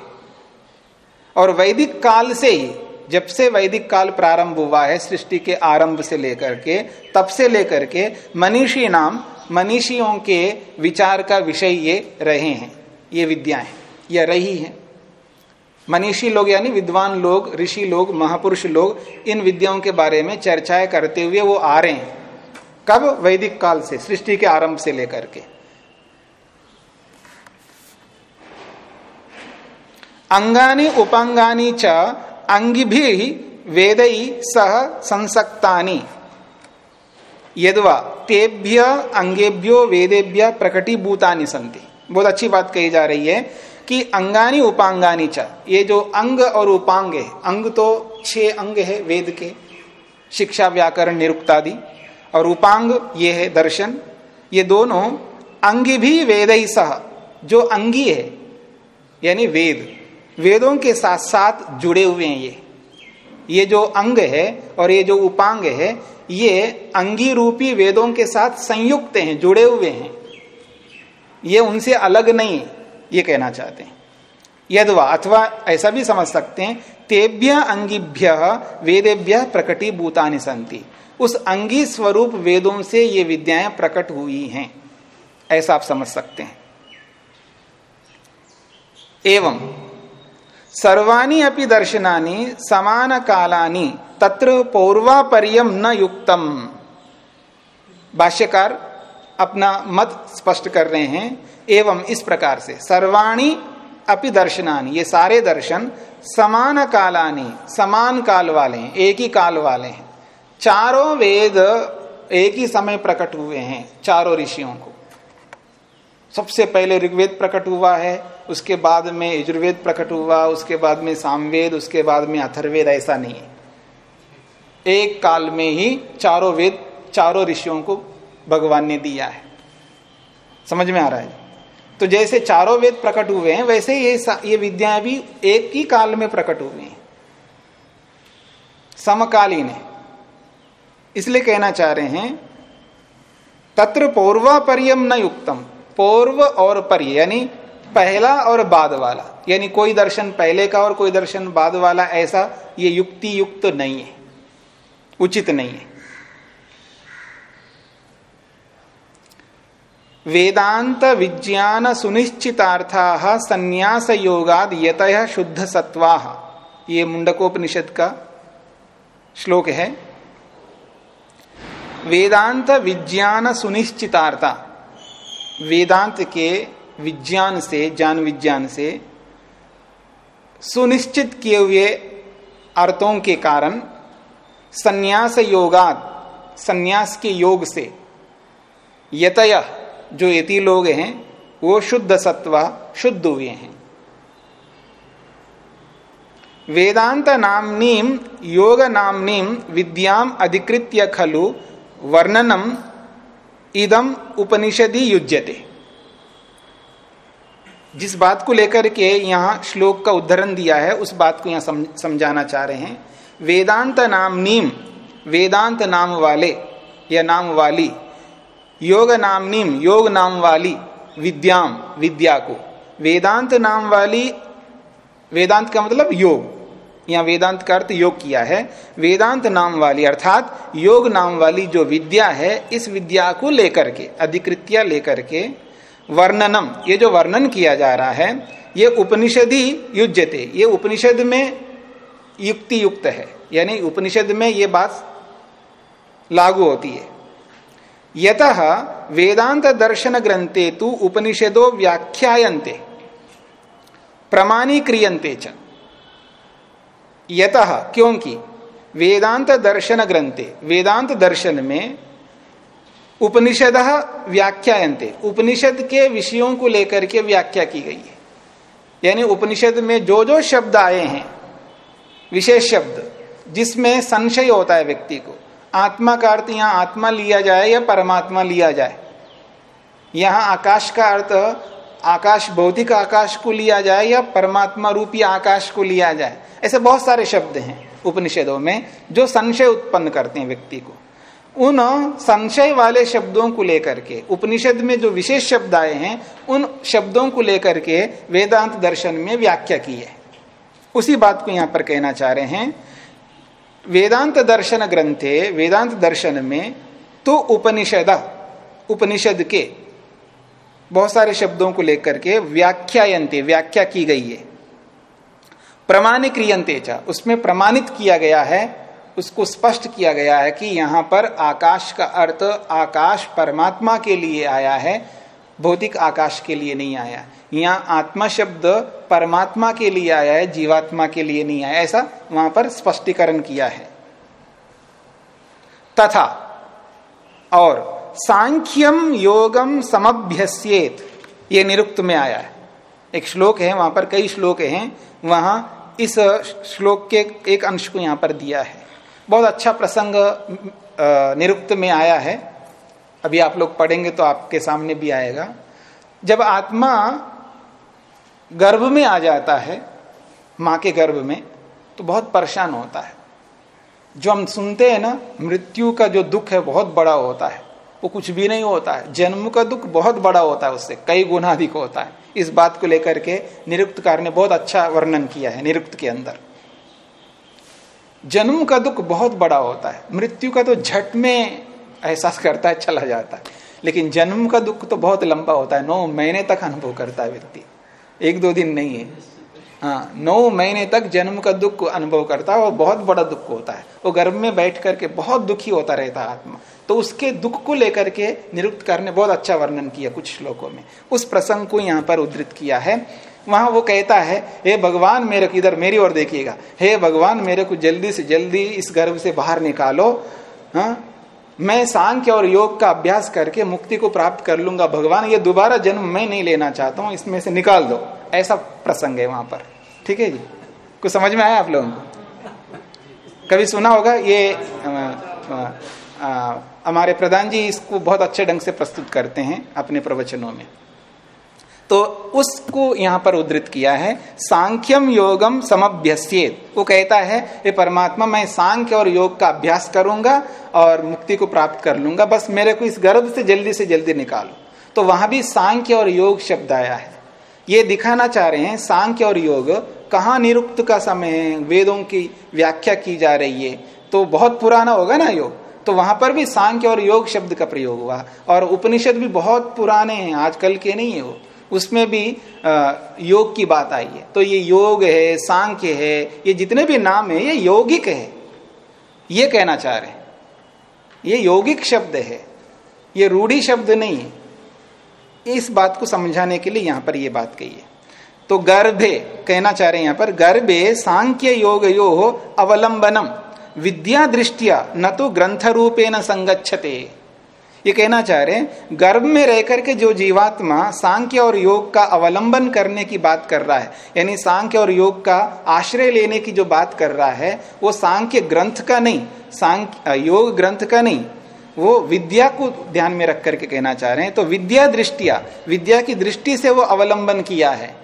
और वैदिक काल से ही, जब से वैदिक काल प्रारंभ हुआ है, सृष्टि के आरंभ से लेकर के, तब से लेकर के मनीषी नाम मनीषियों के विचार का विषय ये रहे हैं। ये विद्याएँ, ये रही हैं। मनीषी लोग यानी विद्वान लोग, ऋषि लोग, महापुरुष लोग, इन विद्याओं के बारे में चर्चाएँ करते हुए वो आ रहे हैं। कब? वैदिक काल से, सृष्टि के आरंभ से लेकर के। अंगानी उपांगानी च, अंगिभी वेदई सह संसक्तानी। यदवा, तेभ्य अंगेभ्यो वेदेभ्य प्रकटीभूतानि संति बहुत अच्छी बात कही जा रही है। कि अंगानी उपांगानी च। ये जो अंग और उपांग है, अंग तो छह अंग है वेद के, शिक्षा, व्याकरण, निरुक्तादि। और उपांग ये है दर्शन। ये दोनों अंग भी वेद ही सह। जो अंगी है, यानी वेद, वेदों के साथ साथ जुड़े हुए हैं ये। ये जो अंग है और ये जो उपांग है, ये अंगी रूपी वेदों के साथ संयुक्त हैं, जुड़े हुए हैं। ये उनसे अलग नहीं ये कहना चाहते हैं। यदवा अथवा ऐसा भी समझ सकते हैं, तेभ्य अंगिभ्य वेदेभ्य प्रकटी भूतानि संति। उस अंगी स्वरूप वेदों से ये विद्याएँ प्रकट हुई हैं। ऐसा आप समझ सकते हैं। एवं, सर्वाणी अपि दर्शनानि समान कालानि तत्र पौर्वापर्यम न युक्तम। भाष्यकार अपना मत स्पष्ट कर रहे हैं, एवं इस प्रकार से, सर्वाणी अपि दर्शनानि, ये सारे दर्शन समान कालानी, समान काल वाले हैं, एक ही काल वाले हैं। चारों वेद एक ही समय प्रकट हुए हैं, चारों ऋषियों को। सबसे पहले ऋग्वेद प्रकट हुआ है, उसके बाद में यजुर्वेद प्रकट हुआ, उसके बाद में सामवेद, उसके बाद में अथर्वेद ऐसा नहीं है। एक काल में ही चारों वेद, चारों ऋषियों को भगवान ने दिया है। समझ में आ रहा है? तो जैसे चारों वेद प्रकट हुए हैं, वैसे ये ये विद्याएँ भी एक ही काल में प्रकट हुई हैं। समकालीन है। इसलिए कहना चाह रहे हैं, तत्र पौर्वापर्यम न युक्तम। पूर्व और पर्य, यानी पहला और बाद वाला। यानी कोई दर्शन पहले का और कोई दर्शन बाद वाला, ऐसा ये युक्ति युक्त नहीं है। उचित नहीं है। वेदांत विज्ञान सुनिश्चितार्था संन्यास योगाद यत शुद्ध सत्वा ये मुंडकोपनिषद का श्लोक है। वेदांत विज्ञान सुनिश्चितार्था। वेदांत के विज्ञान से, ज्ञान विज्ञान से सुनिश्चित किए हुए अर्थों के कारण संन्यास योगाद संन्यास के योग से यतय जो यति लोग हैं, वो शुद्ध सत्व शुद्ध हुए हैं। वेदांत नामनीम, योग नामनीम, विद्याम अधिकृत्य खलु, वर्णनम, इदम उपनिषदि युज्यते। जिस बात को लेकर के यहाँ श्लोक का उद्धरण दिया है, उस बात को यहाँ समझाना चाह रहे हैं। वेदांत नाम नीम वेदांत नाम वाले या नाम वाली योग नाम नीम योग नाम वाली विद्याम विद्या को वेदांत नाम वाली वेदांत का मतलब योग। यहाँ वेदांत का अर्थ योग किया है। वेदांत नाम वाली अर्थात योग नाम वाली जो विद्या है, इस विद्या को लेकर के, अधिकृत्या लेकर के वर्णनम। ये जो वर्णन किया जा रहा है, ये उपनिषद युजते ये उपनिषद में युक्ति युक्त है। यानी उपनिषद में ये बात लागू होती है। यत वेदांत दर्शन ग्रंथे तु उपनिषदो व्याख्यायन्ते प्रमाणीक्रियंते च। यतः क्योंकि वेदांत दर्शन ग्रंथे वेदांत दर्शन में उपनिषद व्याख्यायंते उपनिषद के विषयों को लेकर के व्याख्या की गई है। यानी उपनिषद में जो जो शब्द आए हैं, विशेष शब्द, जिसमें संशय होता है व्यक्ति को आत्मा का अर्थ यहाँ आत्मा लिया जाए या परमात्मा लिया जाए। यहाँ आकाश का अर्थ आकाश, भौतिक आकाश को लिया जाए या परमात्मा रूपी आकाश को लिया जाए। ऐसे बहुत सारे शब्द हैं उपनिषदों में जो संशय उत्पन्न करते हैं व्यक्ति को। उन संशय वाले शब्दों को लेकर के, उपनिषद में जो विशेष शब्द आए हैं, उन शब्दों को लेकर के वेदांत दर्शन में व्याख्या की है। उसी बात को यहाँ पर कहना चाह रहे हैं वेदांत दर्शन ग्रंथे, वेदांत दर्शन में तो उपनिषद उपनिषद के बहुत सारे शब्दों को लेकर के व्याख्यायंते व्याख्या की गई है। प्रमाणिक्रियंते उसमें प्रमाणित किया गया है, उसको स्पष्ट किया गया है कि यहाँ पर आकाश का अर्थ आकाश परमात्मा के लिए आया है, भौतिक आकाश के लिए नहीं आया। यहाँ आत्मा शब्द परमात्मा के लिए आया है, जीवात्मा के लिए नहीं आया, ऐसा वहाँ पर स्पष्टीकरण किया है। तथा, और सांख्यम योगम समभ्यस्येत, ये निरुक्त में आया है। एक श्लोक है, वहाँ पर कई श्लोक हैं, वहाँ इस श्लोक के एक अंश को यहाँ पर दिया है। बहुत अच्छा प्रसंग निरुक्त में आया है। अभी आप लोग पढ़ेंगे तो आपके सामने भी आएगा। जब आत्मा गर्भ में आ जाता है, माँ के गर्भ में तो बहुत परेशान होता है। जो हम सुनते हैं ना, मृत्यु का जो दुख है बहुत बड़ा होता है। वो कुछ भी नहीं होता है। जन्म का दुख बहुत बड़ा होता है उससे, कई गुना अधिक होता है। इस बात को लेकर के निरुक्तकार ने बहुत अच्छा वर्णन किया है निरुक्त के अंदर। जन्म का दुख बहुत बड़ा होता है। मृत्यु का तो झट में एहसास करता है, चला जाता है। लेकिन जन्म का दुख तो बहुत लंबा होता है। नौ महीने तक अनुभव करता है व्यक्ति। एक दो दिन नहीं है। हाँ नौ महीने तक जन्म का दुख अनुभव करता है और बहुत बड़ा दुख होता है। वो गर्भ में बैठ करके बहुत दुखी होता रहता है आत्मा। तो उसके दुख को लेकर के निरुक्त करने बहुत अच्छा वर्णन किया कुछ श्लोकों में। उस प्रसंग को यहाँ पर उद्धृत किया है। वहाँ वो कहता है, हे भगवान, मेरे इधर मेरी ओर देखिएगा। हे भगवान, मेरे को जल्दी से जल्दी इस गर्भ से बाहर निकालो। हाँ मैं सांख्य और योग का अभ्यास करके मुक्ति को प्राप्त कर लूँगा, भगवान, ये दोबारा जन्म मैं नहीं लेना चाहता हूँ, इसमें से निकाल दो। ऐसा प्रसंग है वहाँ पर। ठीक है जी? कुछ समझ में आया आप लोगों को? कभी सुना होगा, ये हमारे प्रधान जी इसको बहुत अच्छे ढंग से प्रस्तुत करते हैं अपने प्रवचनों में। तो उसको यहाँ पर उद्धृत किया है, सांख्यम योगम समभ्यस्येत। वो कहता है ये परमात्मा, मैं सांख्य और योग का अभ्यास करूँगा और मुक्ति को प्राप्त कर लूँगा। बस मेरे को इस गर्भ से जल्दी से जल्दी निकालो। तो वहाँ भी सांख्य और योग शब्द आया है। ये दिखाना चाह रहे हैं, सांख्य और योग कहा निरुक्त का समय है? वेदों की व्याख्या की जा रही है। तो बहुत पुराना होगा ना योग। तो वहाँ पर भी सांख्य और योग शब्द का प्रयोग हुआ। और उपनिषद भी बहुत पुराने हैं, आजकल के नहीं है वो। उसमें भी योग की बात आई है। तो ये योग है, सांख्य है, ये जितने भी नाम है, ये यौगिक है। ये कहना चाह रहे हैं। ये यौगिक शब्द है। ये रूढ़ी शब्द नहीं है। इस बात को समझाने के लिए यहाँ पर ये बात कही है। तो गर्भे, कहना चाह रहे हैं यहाँ पर, गर्भे सांख्य योग यो अवलंबनम। विद्या दृष्टिया न तो ग्रंथ रूपे न संगच्छते। ये कहना चाह रहे हैं, गर्भ में रह करके जो जीवात्मा सांख्य और योग का अवलंबन करने की बात कर रहा है, यानी सांख्य और योग का आश्रय लेने की जो बात कर रहा है, वो सांख्य ग्रंथ का नहीं, सांख्य योग ग्रंथ का नहीं, वो विद्या को ध्यान में रख करके कहना चाह रहे हैं। तो विद्या दृष्टिया, विद्या की दृष्टि से वो अवलंबन किया है।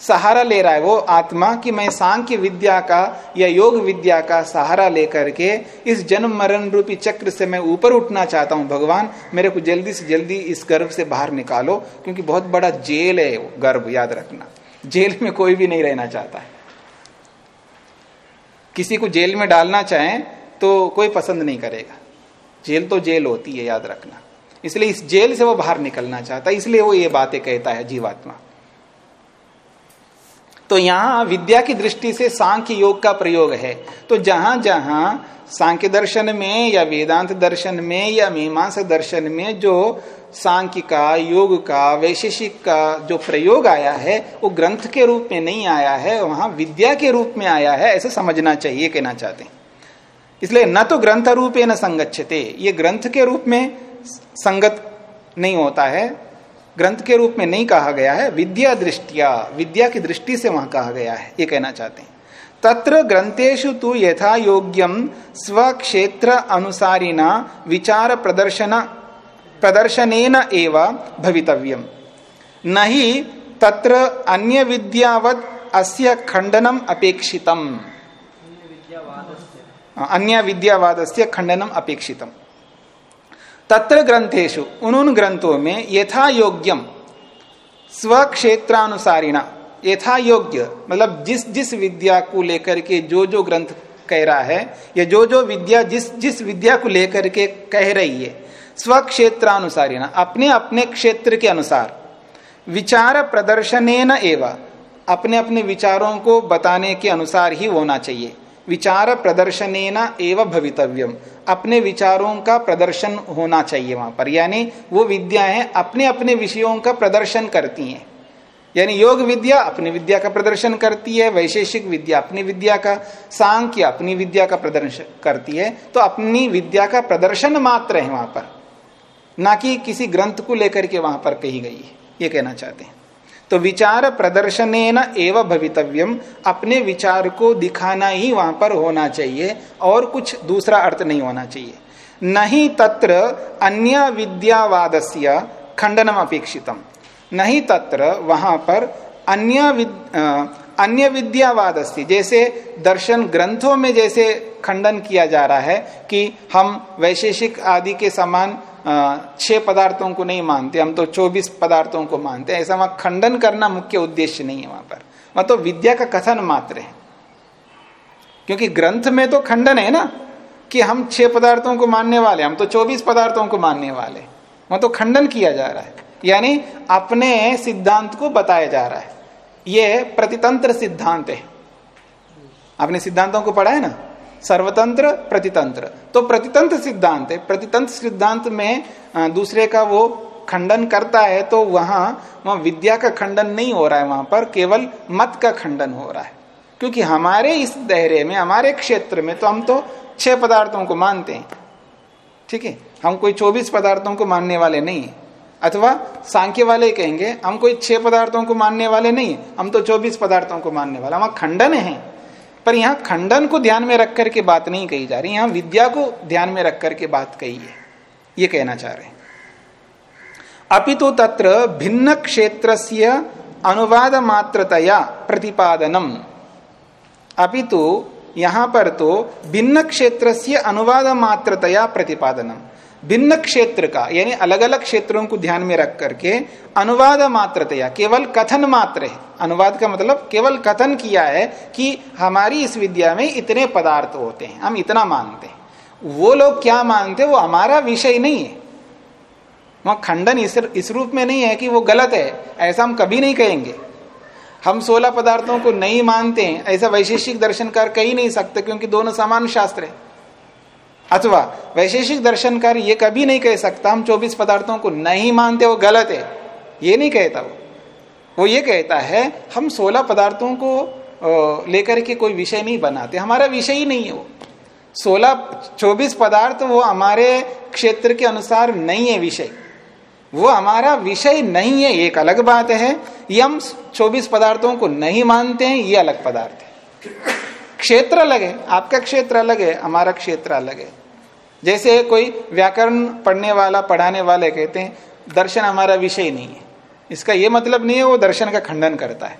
सहारा ले रहा है वो आत्मा कि मैं सांख्य विद्या का या योग विद्या का सहारा लेकर के इस जन्म मरण रूपी चक्र से मैं ऊपर उठना चाहता हूँ। भगवान, मेरे को जल्दी से जल्दी इस गर्भ से बाहर निकालो, क्योंकि बहुत बड़ा जेल है गर्भ, याद रखना। जेल में कोई भी नहीं रहना चाहता है। किसी को जेल में डालना चाहें तो कोई पसंद नहीं करेगा। जेल तो जेल होती है, याद रखना। इसलिए इस जेल से वो बाहर निकलना चाहता है, इसलिए वो ये बातें कहता है जीवात्मा। तो यहाँ विद्या की दृष्टि से सांख्य योग का प्रयोग है। तो जहाँ जहाँ सांख्य दर्शन में या वेदांत दर्शन में या मीमांस दर्शन में जो सांख्य का योग का वैशेषिक का जो प्रयोग आया है, वो ग्रंथ के रूप में नहीं आया है, वहाँ विद्या के रूप में आया है, ऐसे समझना चाहिए, कहना चाहते हैं। इसलिए न तो ग्रंथ रूपे न संगच्छते, ये ग्रंथ के रूप में संगत नहीं होता है ग्रंथ के रूप में नहीं कहा गया है विद्या दृष्टिया विद्या की दृष्टि से वहाँ कहा गया है ये कहना चाहते हैं। तत्र ग्रंथेशु तु यथा योग्यम स्वक्षेत्र अनुसारिना विचार प्रदर्शन प्रदर्शन एव भवितव्यम नहीं तत्र अन्य विद्यावत अस्य खंडनम अपेक्षितम। अन्य विद्यावाद से खंडनम अपेक्षितम। तत्र ग्रंथेशु उन ग्रंथों में यथा योग्यम स्वक्षेत्रानुसारिणा यथा योग्य मतलब जिस जिस विद्या को लेकर के जो जो ग्रंथ कह रहा है, या जो जो विद्या जिस जिस विद्या को लेकर के कह रही है, स्वक्षेत्रानुसारिणा, अपने अपने क्षेत्र के अनुसार। विचार प्रदर्शन एवं, अपने अपने विचारों को बताने के अनुसार ही होना चाहिए। विचार प्रदर्शन एवं भवितव्यम। अपने विचारों का प्रदर्शन होना चाहिए वहाँ पर। यानी वो विद्याएँ अपने अपने विषयों का प्रदर्शन करती हैं। यानी योग विद्या अपनी विद्या का प्रदर्शन करती है, वैशेषिक विद्या अपनी विद्या का, सांख्य अपनी विद्या का प्रदर्शन करती है। तो अपनी विद्या का प्रदर्शन मात्र है वहाँ पर। ना कि किसी ग्रंथ को लेकर के वहाँ पर कही गई है। ये कहना चाहते हैं। तो विचार प्रदर्शन एवं भवितव्यम। अपने विचार को दिखाना ही वहाँ पर होना चाहिए और कुछ दूसरा अर्थ नहीं होना चाहिए। नहीं तत्र अन्य विद्यावाद से खंडनम अपेक्षितम। नहीं तत्र वहाँ पर अन्य विद, अन्य विद्यावाद जैसे दर्शन ग्रंथों में जैसे खंडन किया जा रहा है कि हम वैशेषिक आदि के समान छह पदार्थों को नहीं मानते, हम तो चौबीस पदार्थों को मानते हैं। ऐसा वहाँ खंडन करना मुख्य उद्देश्य नहीं है वहाँ पर। वहाँ तो विद्या का कथन मात्र है। क्योंकि ग्रंथ में तो खंडन है ना, कि हम छह पदार्थों को मानने वाले, हम तो चौबीस पदार्थों को मानने वाले। वहाँ तो खंडन किया जा रहा है। यानी अपने सिद्धांत को बताया जा रहा है। यह प्रतितंत्र सिद्धांत है। आपने सिद्धांतों को पढ़ा है ना? सर्वतंत्र, प्रतितंत्र। तो प्रतितंत्र सिद्धांत है। प्रतितंत्र सिद्धांत में दूसरे का वो खंडन करता है तो वहाँ वहाँ विद्या का खंडन नहीं हो रहा है वहाँ पर, केवल मत का खंडन हो रहा है। क्योंकि हमारे इस दायरे में, हमारे क्षेत्र में तो हम तो छह पदार्थों को मानते हैं। ठीक है? हम कोई चौबीस पदार्थों को मानने वाले नहीं है। अथवा सांख्य वाले कहेंगे, हम कोई छह पदार्थों को मानने वाले नहीं हम तो चौबीस पदार्थों को मानने वाले वहाँ खंडन है। पर यहाँ खंडन को ध्यान में रख करके बात नहीं कही जा रही, यहाँ विद्या को ध्यान में रख करके बात कही है। ये कहना चाह रहे अपितु तत्र भिन्न क्षेत्र अनुवाद मात्रतया प्रतिपादनम। अपितु यहाँ पर तो भिन्न क्षेत्र से अनुवाद मात्रतया प्रतिपादनम। भिन्न क्षेत्र का यानी अलग अलग क्षेत्रों को ध्यान में रख करके अनुवाद मात्रतया केवल कथन मात्र है। अनुवाद का मतलब केवल कथन किया है कि हमारी इस विद्या में इतने पदार्थ होते हैं हम इतना मानते हैं। वो लोग क्या मानते वो हमारा विषय नहीं है। वहाँ खंडन इस, इस रूप में नहीं है कि वो गलत है ऐसा हम कभी नहीं कहेंगे। हम सोलह पदार्थों को नहीं मानते हैं ऐसा वैशेषिक दर्शनकार कही नहीं सकते क्योंकि दोनों समान शास्त्र है। अथवा वैशेषिक दर्शनकार ये कभी नहीं कह सकता, हम चौबीस पदार्थों को नहीं मानते, वो गलत है। ये नहीं कहता वो। वो ये कहता है, हम सोलह पदार्थों को लेकर के कोई विषय नहीं बनाते, हमारा विषय ही नहीं है वो। सोलह, चौबीस पदार्थ वो हमारे क्षेत्र के अनुसार नहीं है विषय। वो हमारा विषय नहीं है, एक अलग बात है, ये हम चौबीस पदार्थों को नहीं मानते हैं, ये अलग पदार्थ है। क्षेत्र अलग है, आपका क्षेत्र अलग है, हमारा क्षेत्र अलग है। जैसे कोई व्याकरण पढ़ने वाला, पढ़ाने वाले कहते हैं, दर्शन हमारा विषय नहीं है। इसका यह मतलब नहीं है, वो दर्शन का खंडन करता है।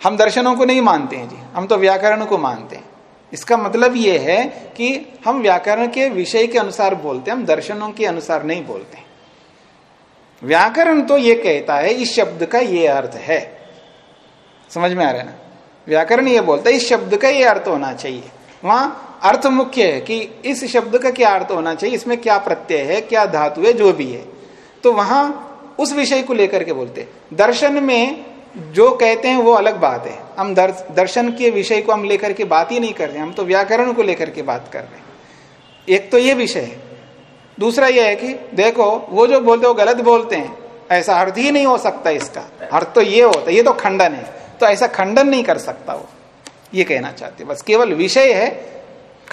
हम दर्शनों को नहीं मानते हैं जी, हम तो व्याकरण को मानते हैं। इसका मतलब ये है कि हम व्याकरण के विषय के अनुसार बोलते हैं, हम दर्शनों के अनुसार नहीं बोलते व्याकरण तो ये कहता है, इस शब्द का ये अर्थ है। समझ में आ रहा है ना? व्याकरण ये बोलता है, इस शब्द का ये अर्थ होना चाहिए। वहाँ अर्थ मुख्य है कि इस शब्द का क्या अर्थ होना चाहिए इसमें क्या प्रत्यय है क्या धातु है जो भी है। तो वहाँ उस विषय को लेकर के बोलते दर्शन में जो कहते हैं वो अलग बात है। हम दर, दर्शन के विषय को हम लेकर के बात ही नहीं कर रहे हम तो व्याकरण को लेकर के बात कर रहे हैं। एक तो ये विषय है। दूसरा ये है कि देखो वो जो बोलते वो गलत बोलते हैं। ऐसा अर्थ ही नहीं हो सकता इसका। अर्थ तो ये होता है ये तो खंडन है। तो ऐसा खंडन नहीं कर सकता वो। ये कहना चाहते बस केवल विषय है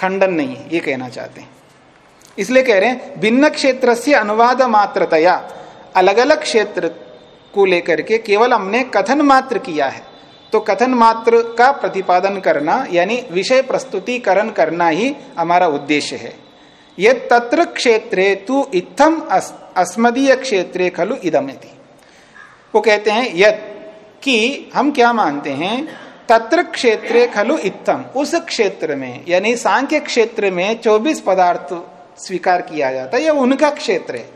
खंडन नहीं है ये कहना चाहते हैं। इसलिए कह रहे हैं, भिन्न क्षेत्र से अनुवाद मात्रतया अलग अलग क्षेत्र को लेकर के केवल हमने कथन मात्र किया है। तो कथन मात्र का प्रतिपादन करना, यानी विषय प्रस्तुतिकरण करना ही हमारा उद्देश्य है। ये तत्र क्षेत्रे तु इत्थम अस्मदीय क्षेत्रे खलु इदम वो कहते हैं यद कि हम क्या मानते हैं तत्र क्षेत्रे खलु इत्तम उस क्षेत्र में, यानी सांख्य क्षेत्र में 24 पदार्थ स्वीकार किया जाता है। यह उनका क्षेत्र है।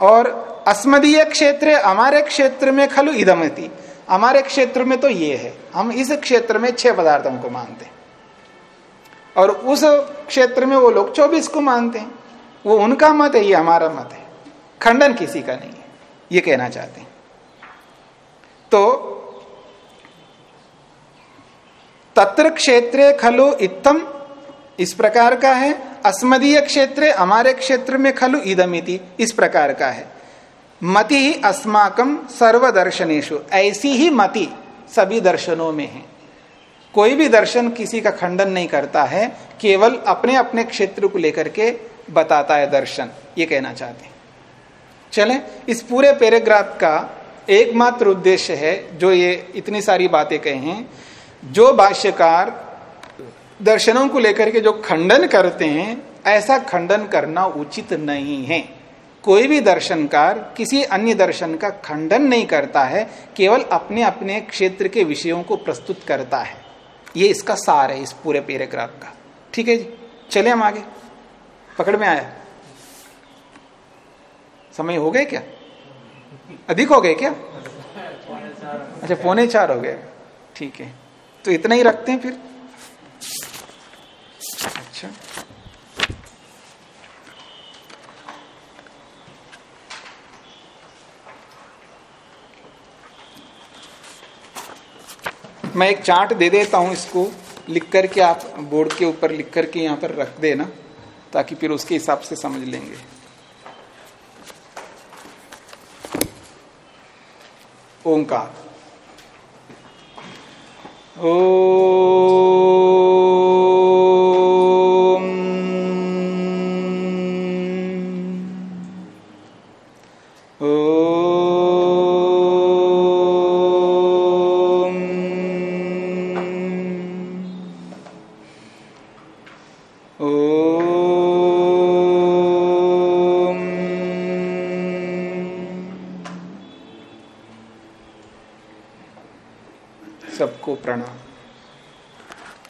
और अस्मदीय क्षेत्र हमारे क्षेत्र में खलु इदमती। हमारे क्षेत्र में तो ये है। हम इस क्षेत्र में छह पदार्थों को मानते हैं। और उस क्षेत्र में वो लोग चौबीस को मानते हैं। वो उनका मत है, ये हमारा मत है। खंडन किसी का नहीं है। ये कहना चाहते हैं। तो तत्र क्षेत्रे खलु इत्तम इस प्रकार का है। अस्मदीय क्षेत्र हमारे क्षेत्र में खलु इदमिति इस प्रकार का है। मति ही अस्माकम सर्वदर्शनेशु ऐसी ही मति सभी दर्शनों में है। कोई भी दर्शन किसी का खंडन नहीं करता है, केवल अपने अपने क्षेत्र को लेकर के बताता है दर्शन, ये कहना चाहते हैं। चले, इस पूरे पैराग्राफ का एकमात्र उद्देश्य है, जो ये इतनी सारी बातें कहे हैं जो भाष्यकार दर्शनों को लेकर के जो खंडन करते हैं ऐसा खंडन करना उचित नहीं है। कोई भी दर्शनकार किसी अन्य दर्शन का खंडन नहीं करता है केवल अपने अपने क्षेत्र के विषयों को प्रस्तुत करता है। ये इसका सार है इस पूरे पैराग्राफ का। ठीक है जी चले हम आगे। पकड़ में आया। समय हो गए क्या? अधिक हो गए क्या? अच्छा पौने चार हो गए। ठीक है। तो इतना ही रखते हैं फिर। अच्छा। मैं एक चार्ट दे देता हूँ इसको, लिख करके आप बोर्ड के ऊपर लिख करके यहाँ पर रख देना, ताकि फिर उसके हिसाब से समझ लेंगे। ओंकार। ओ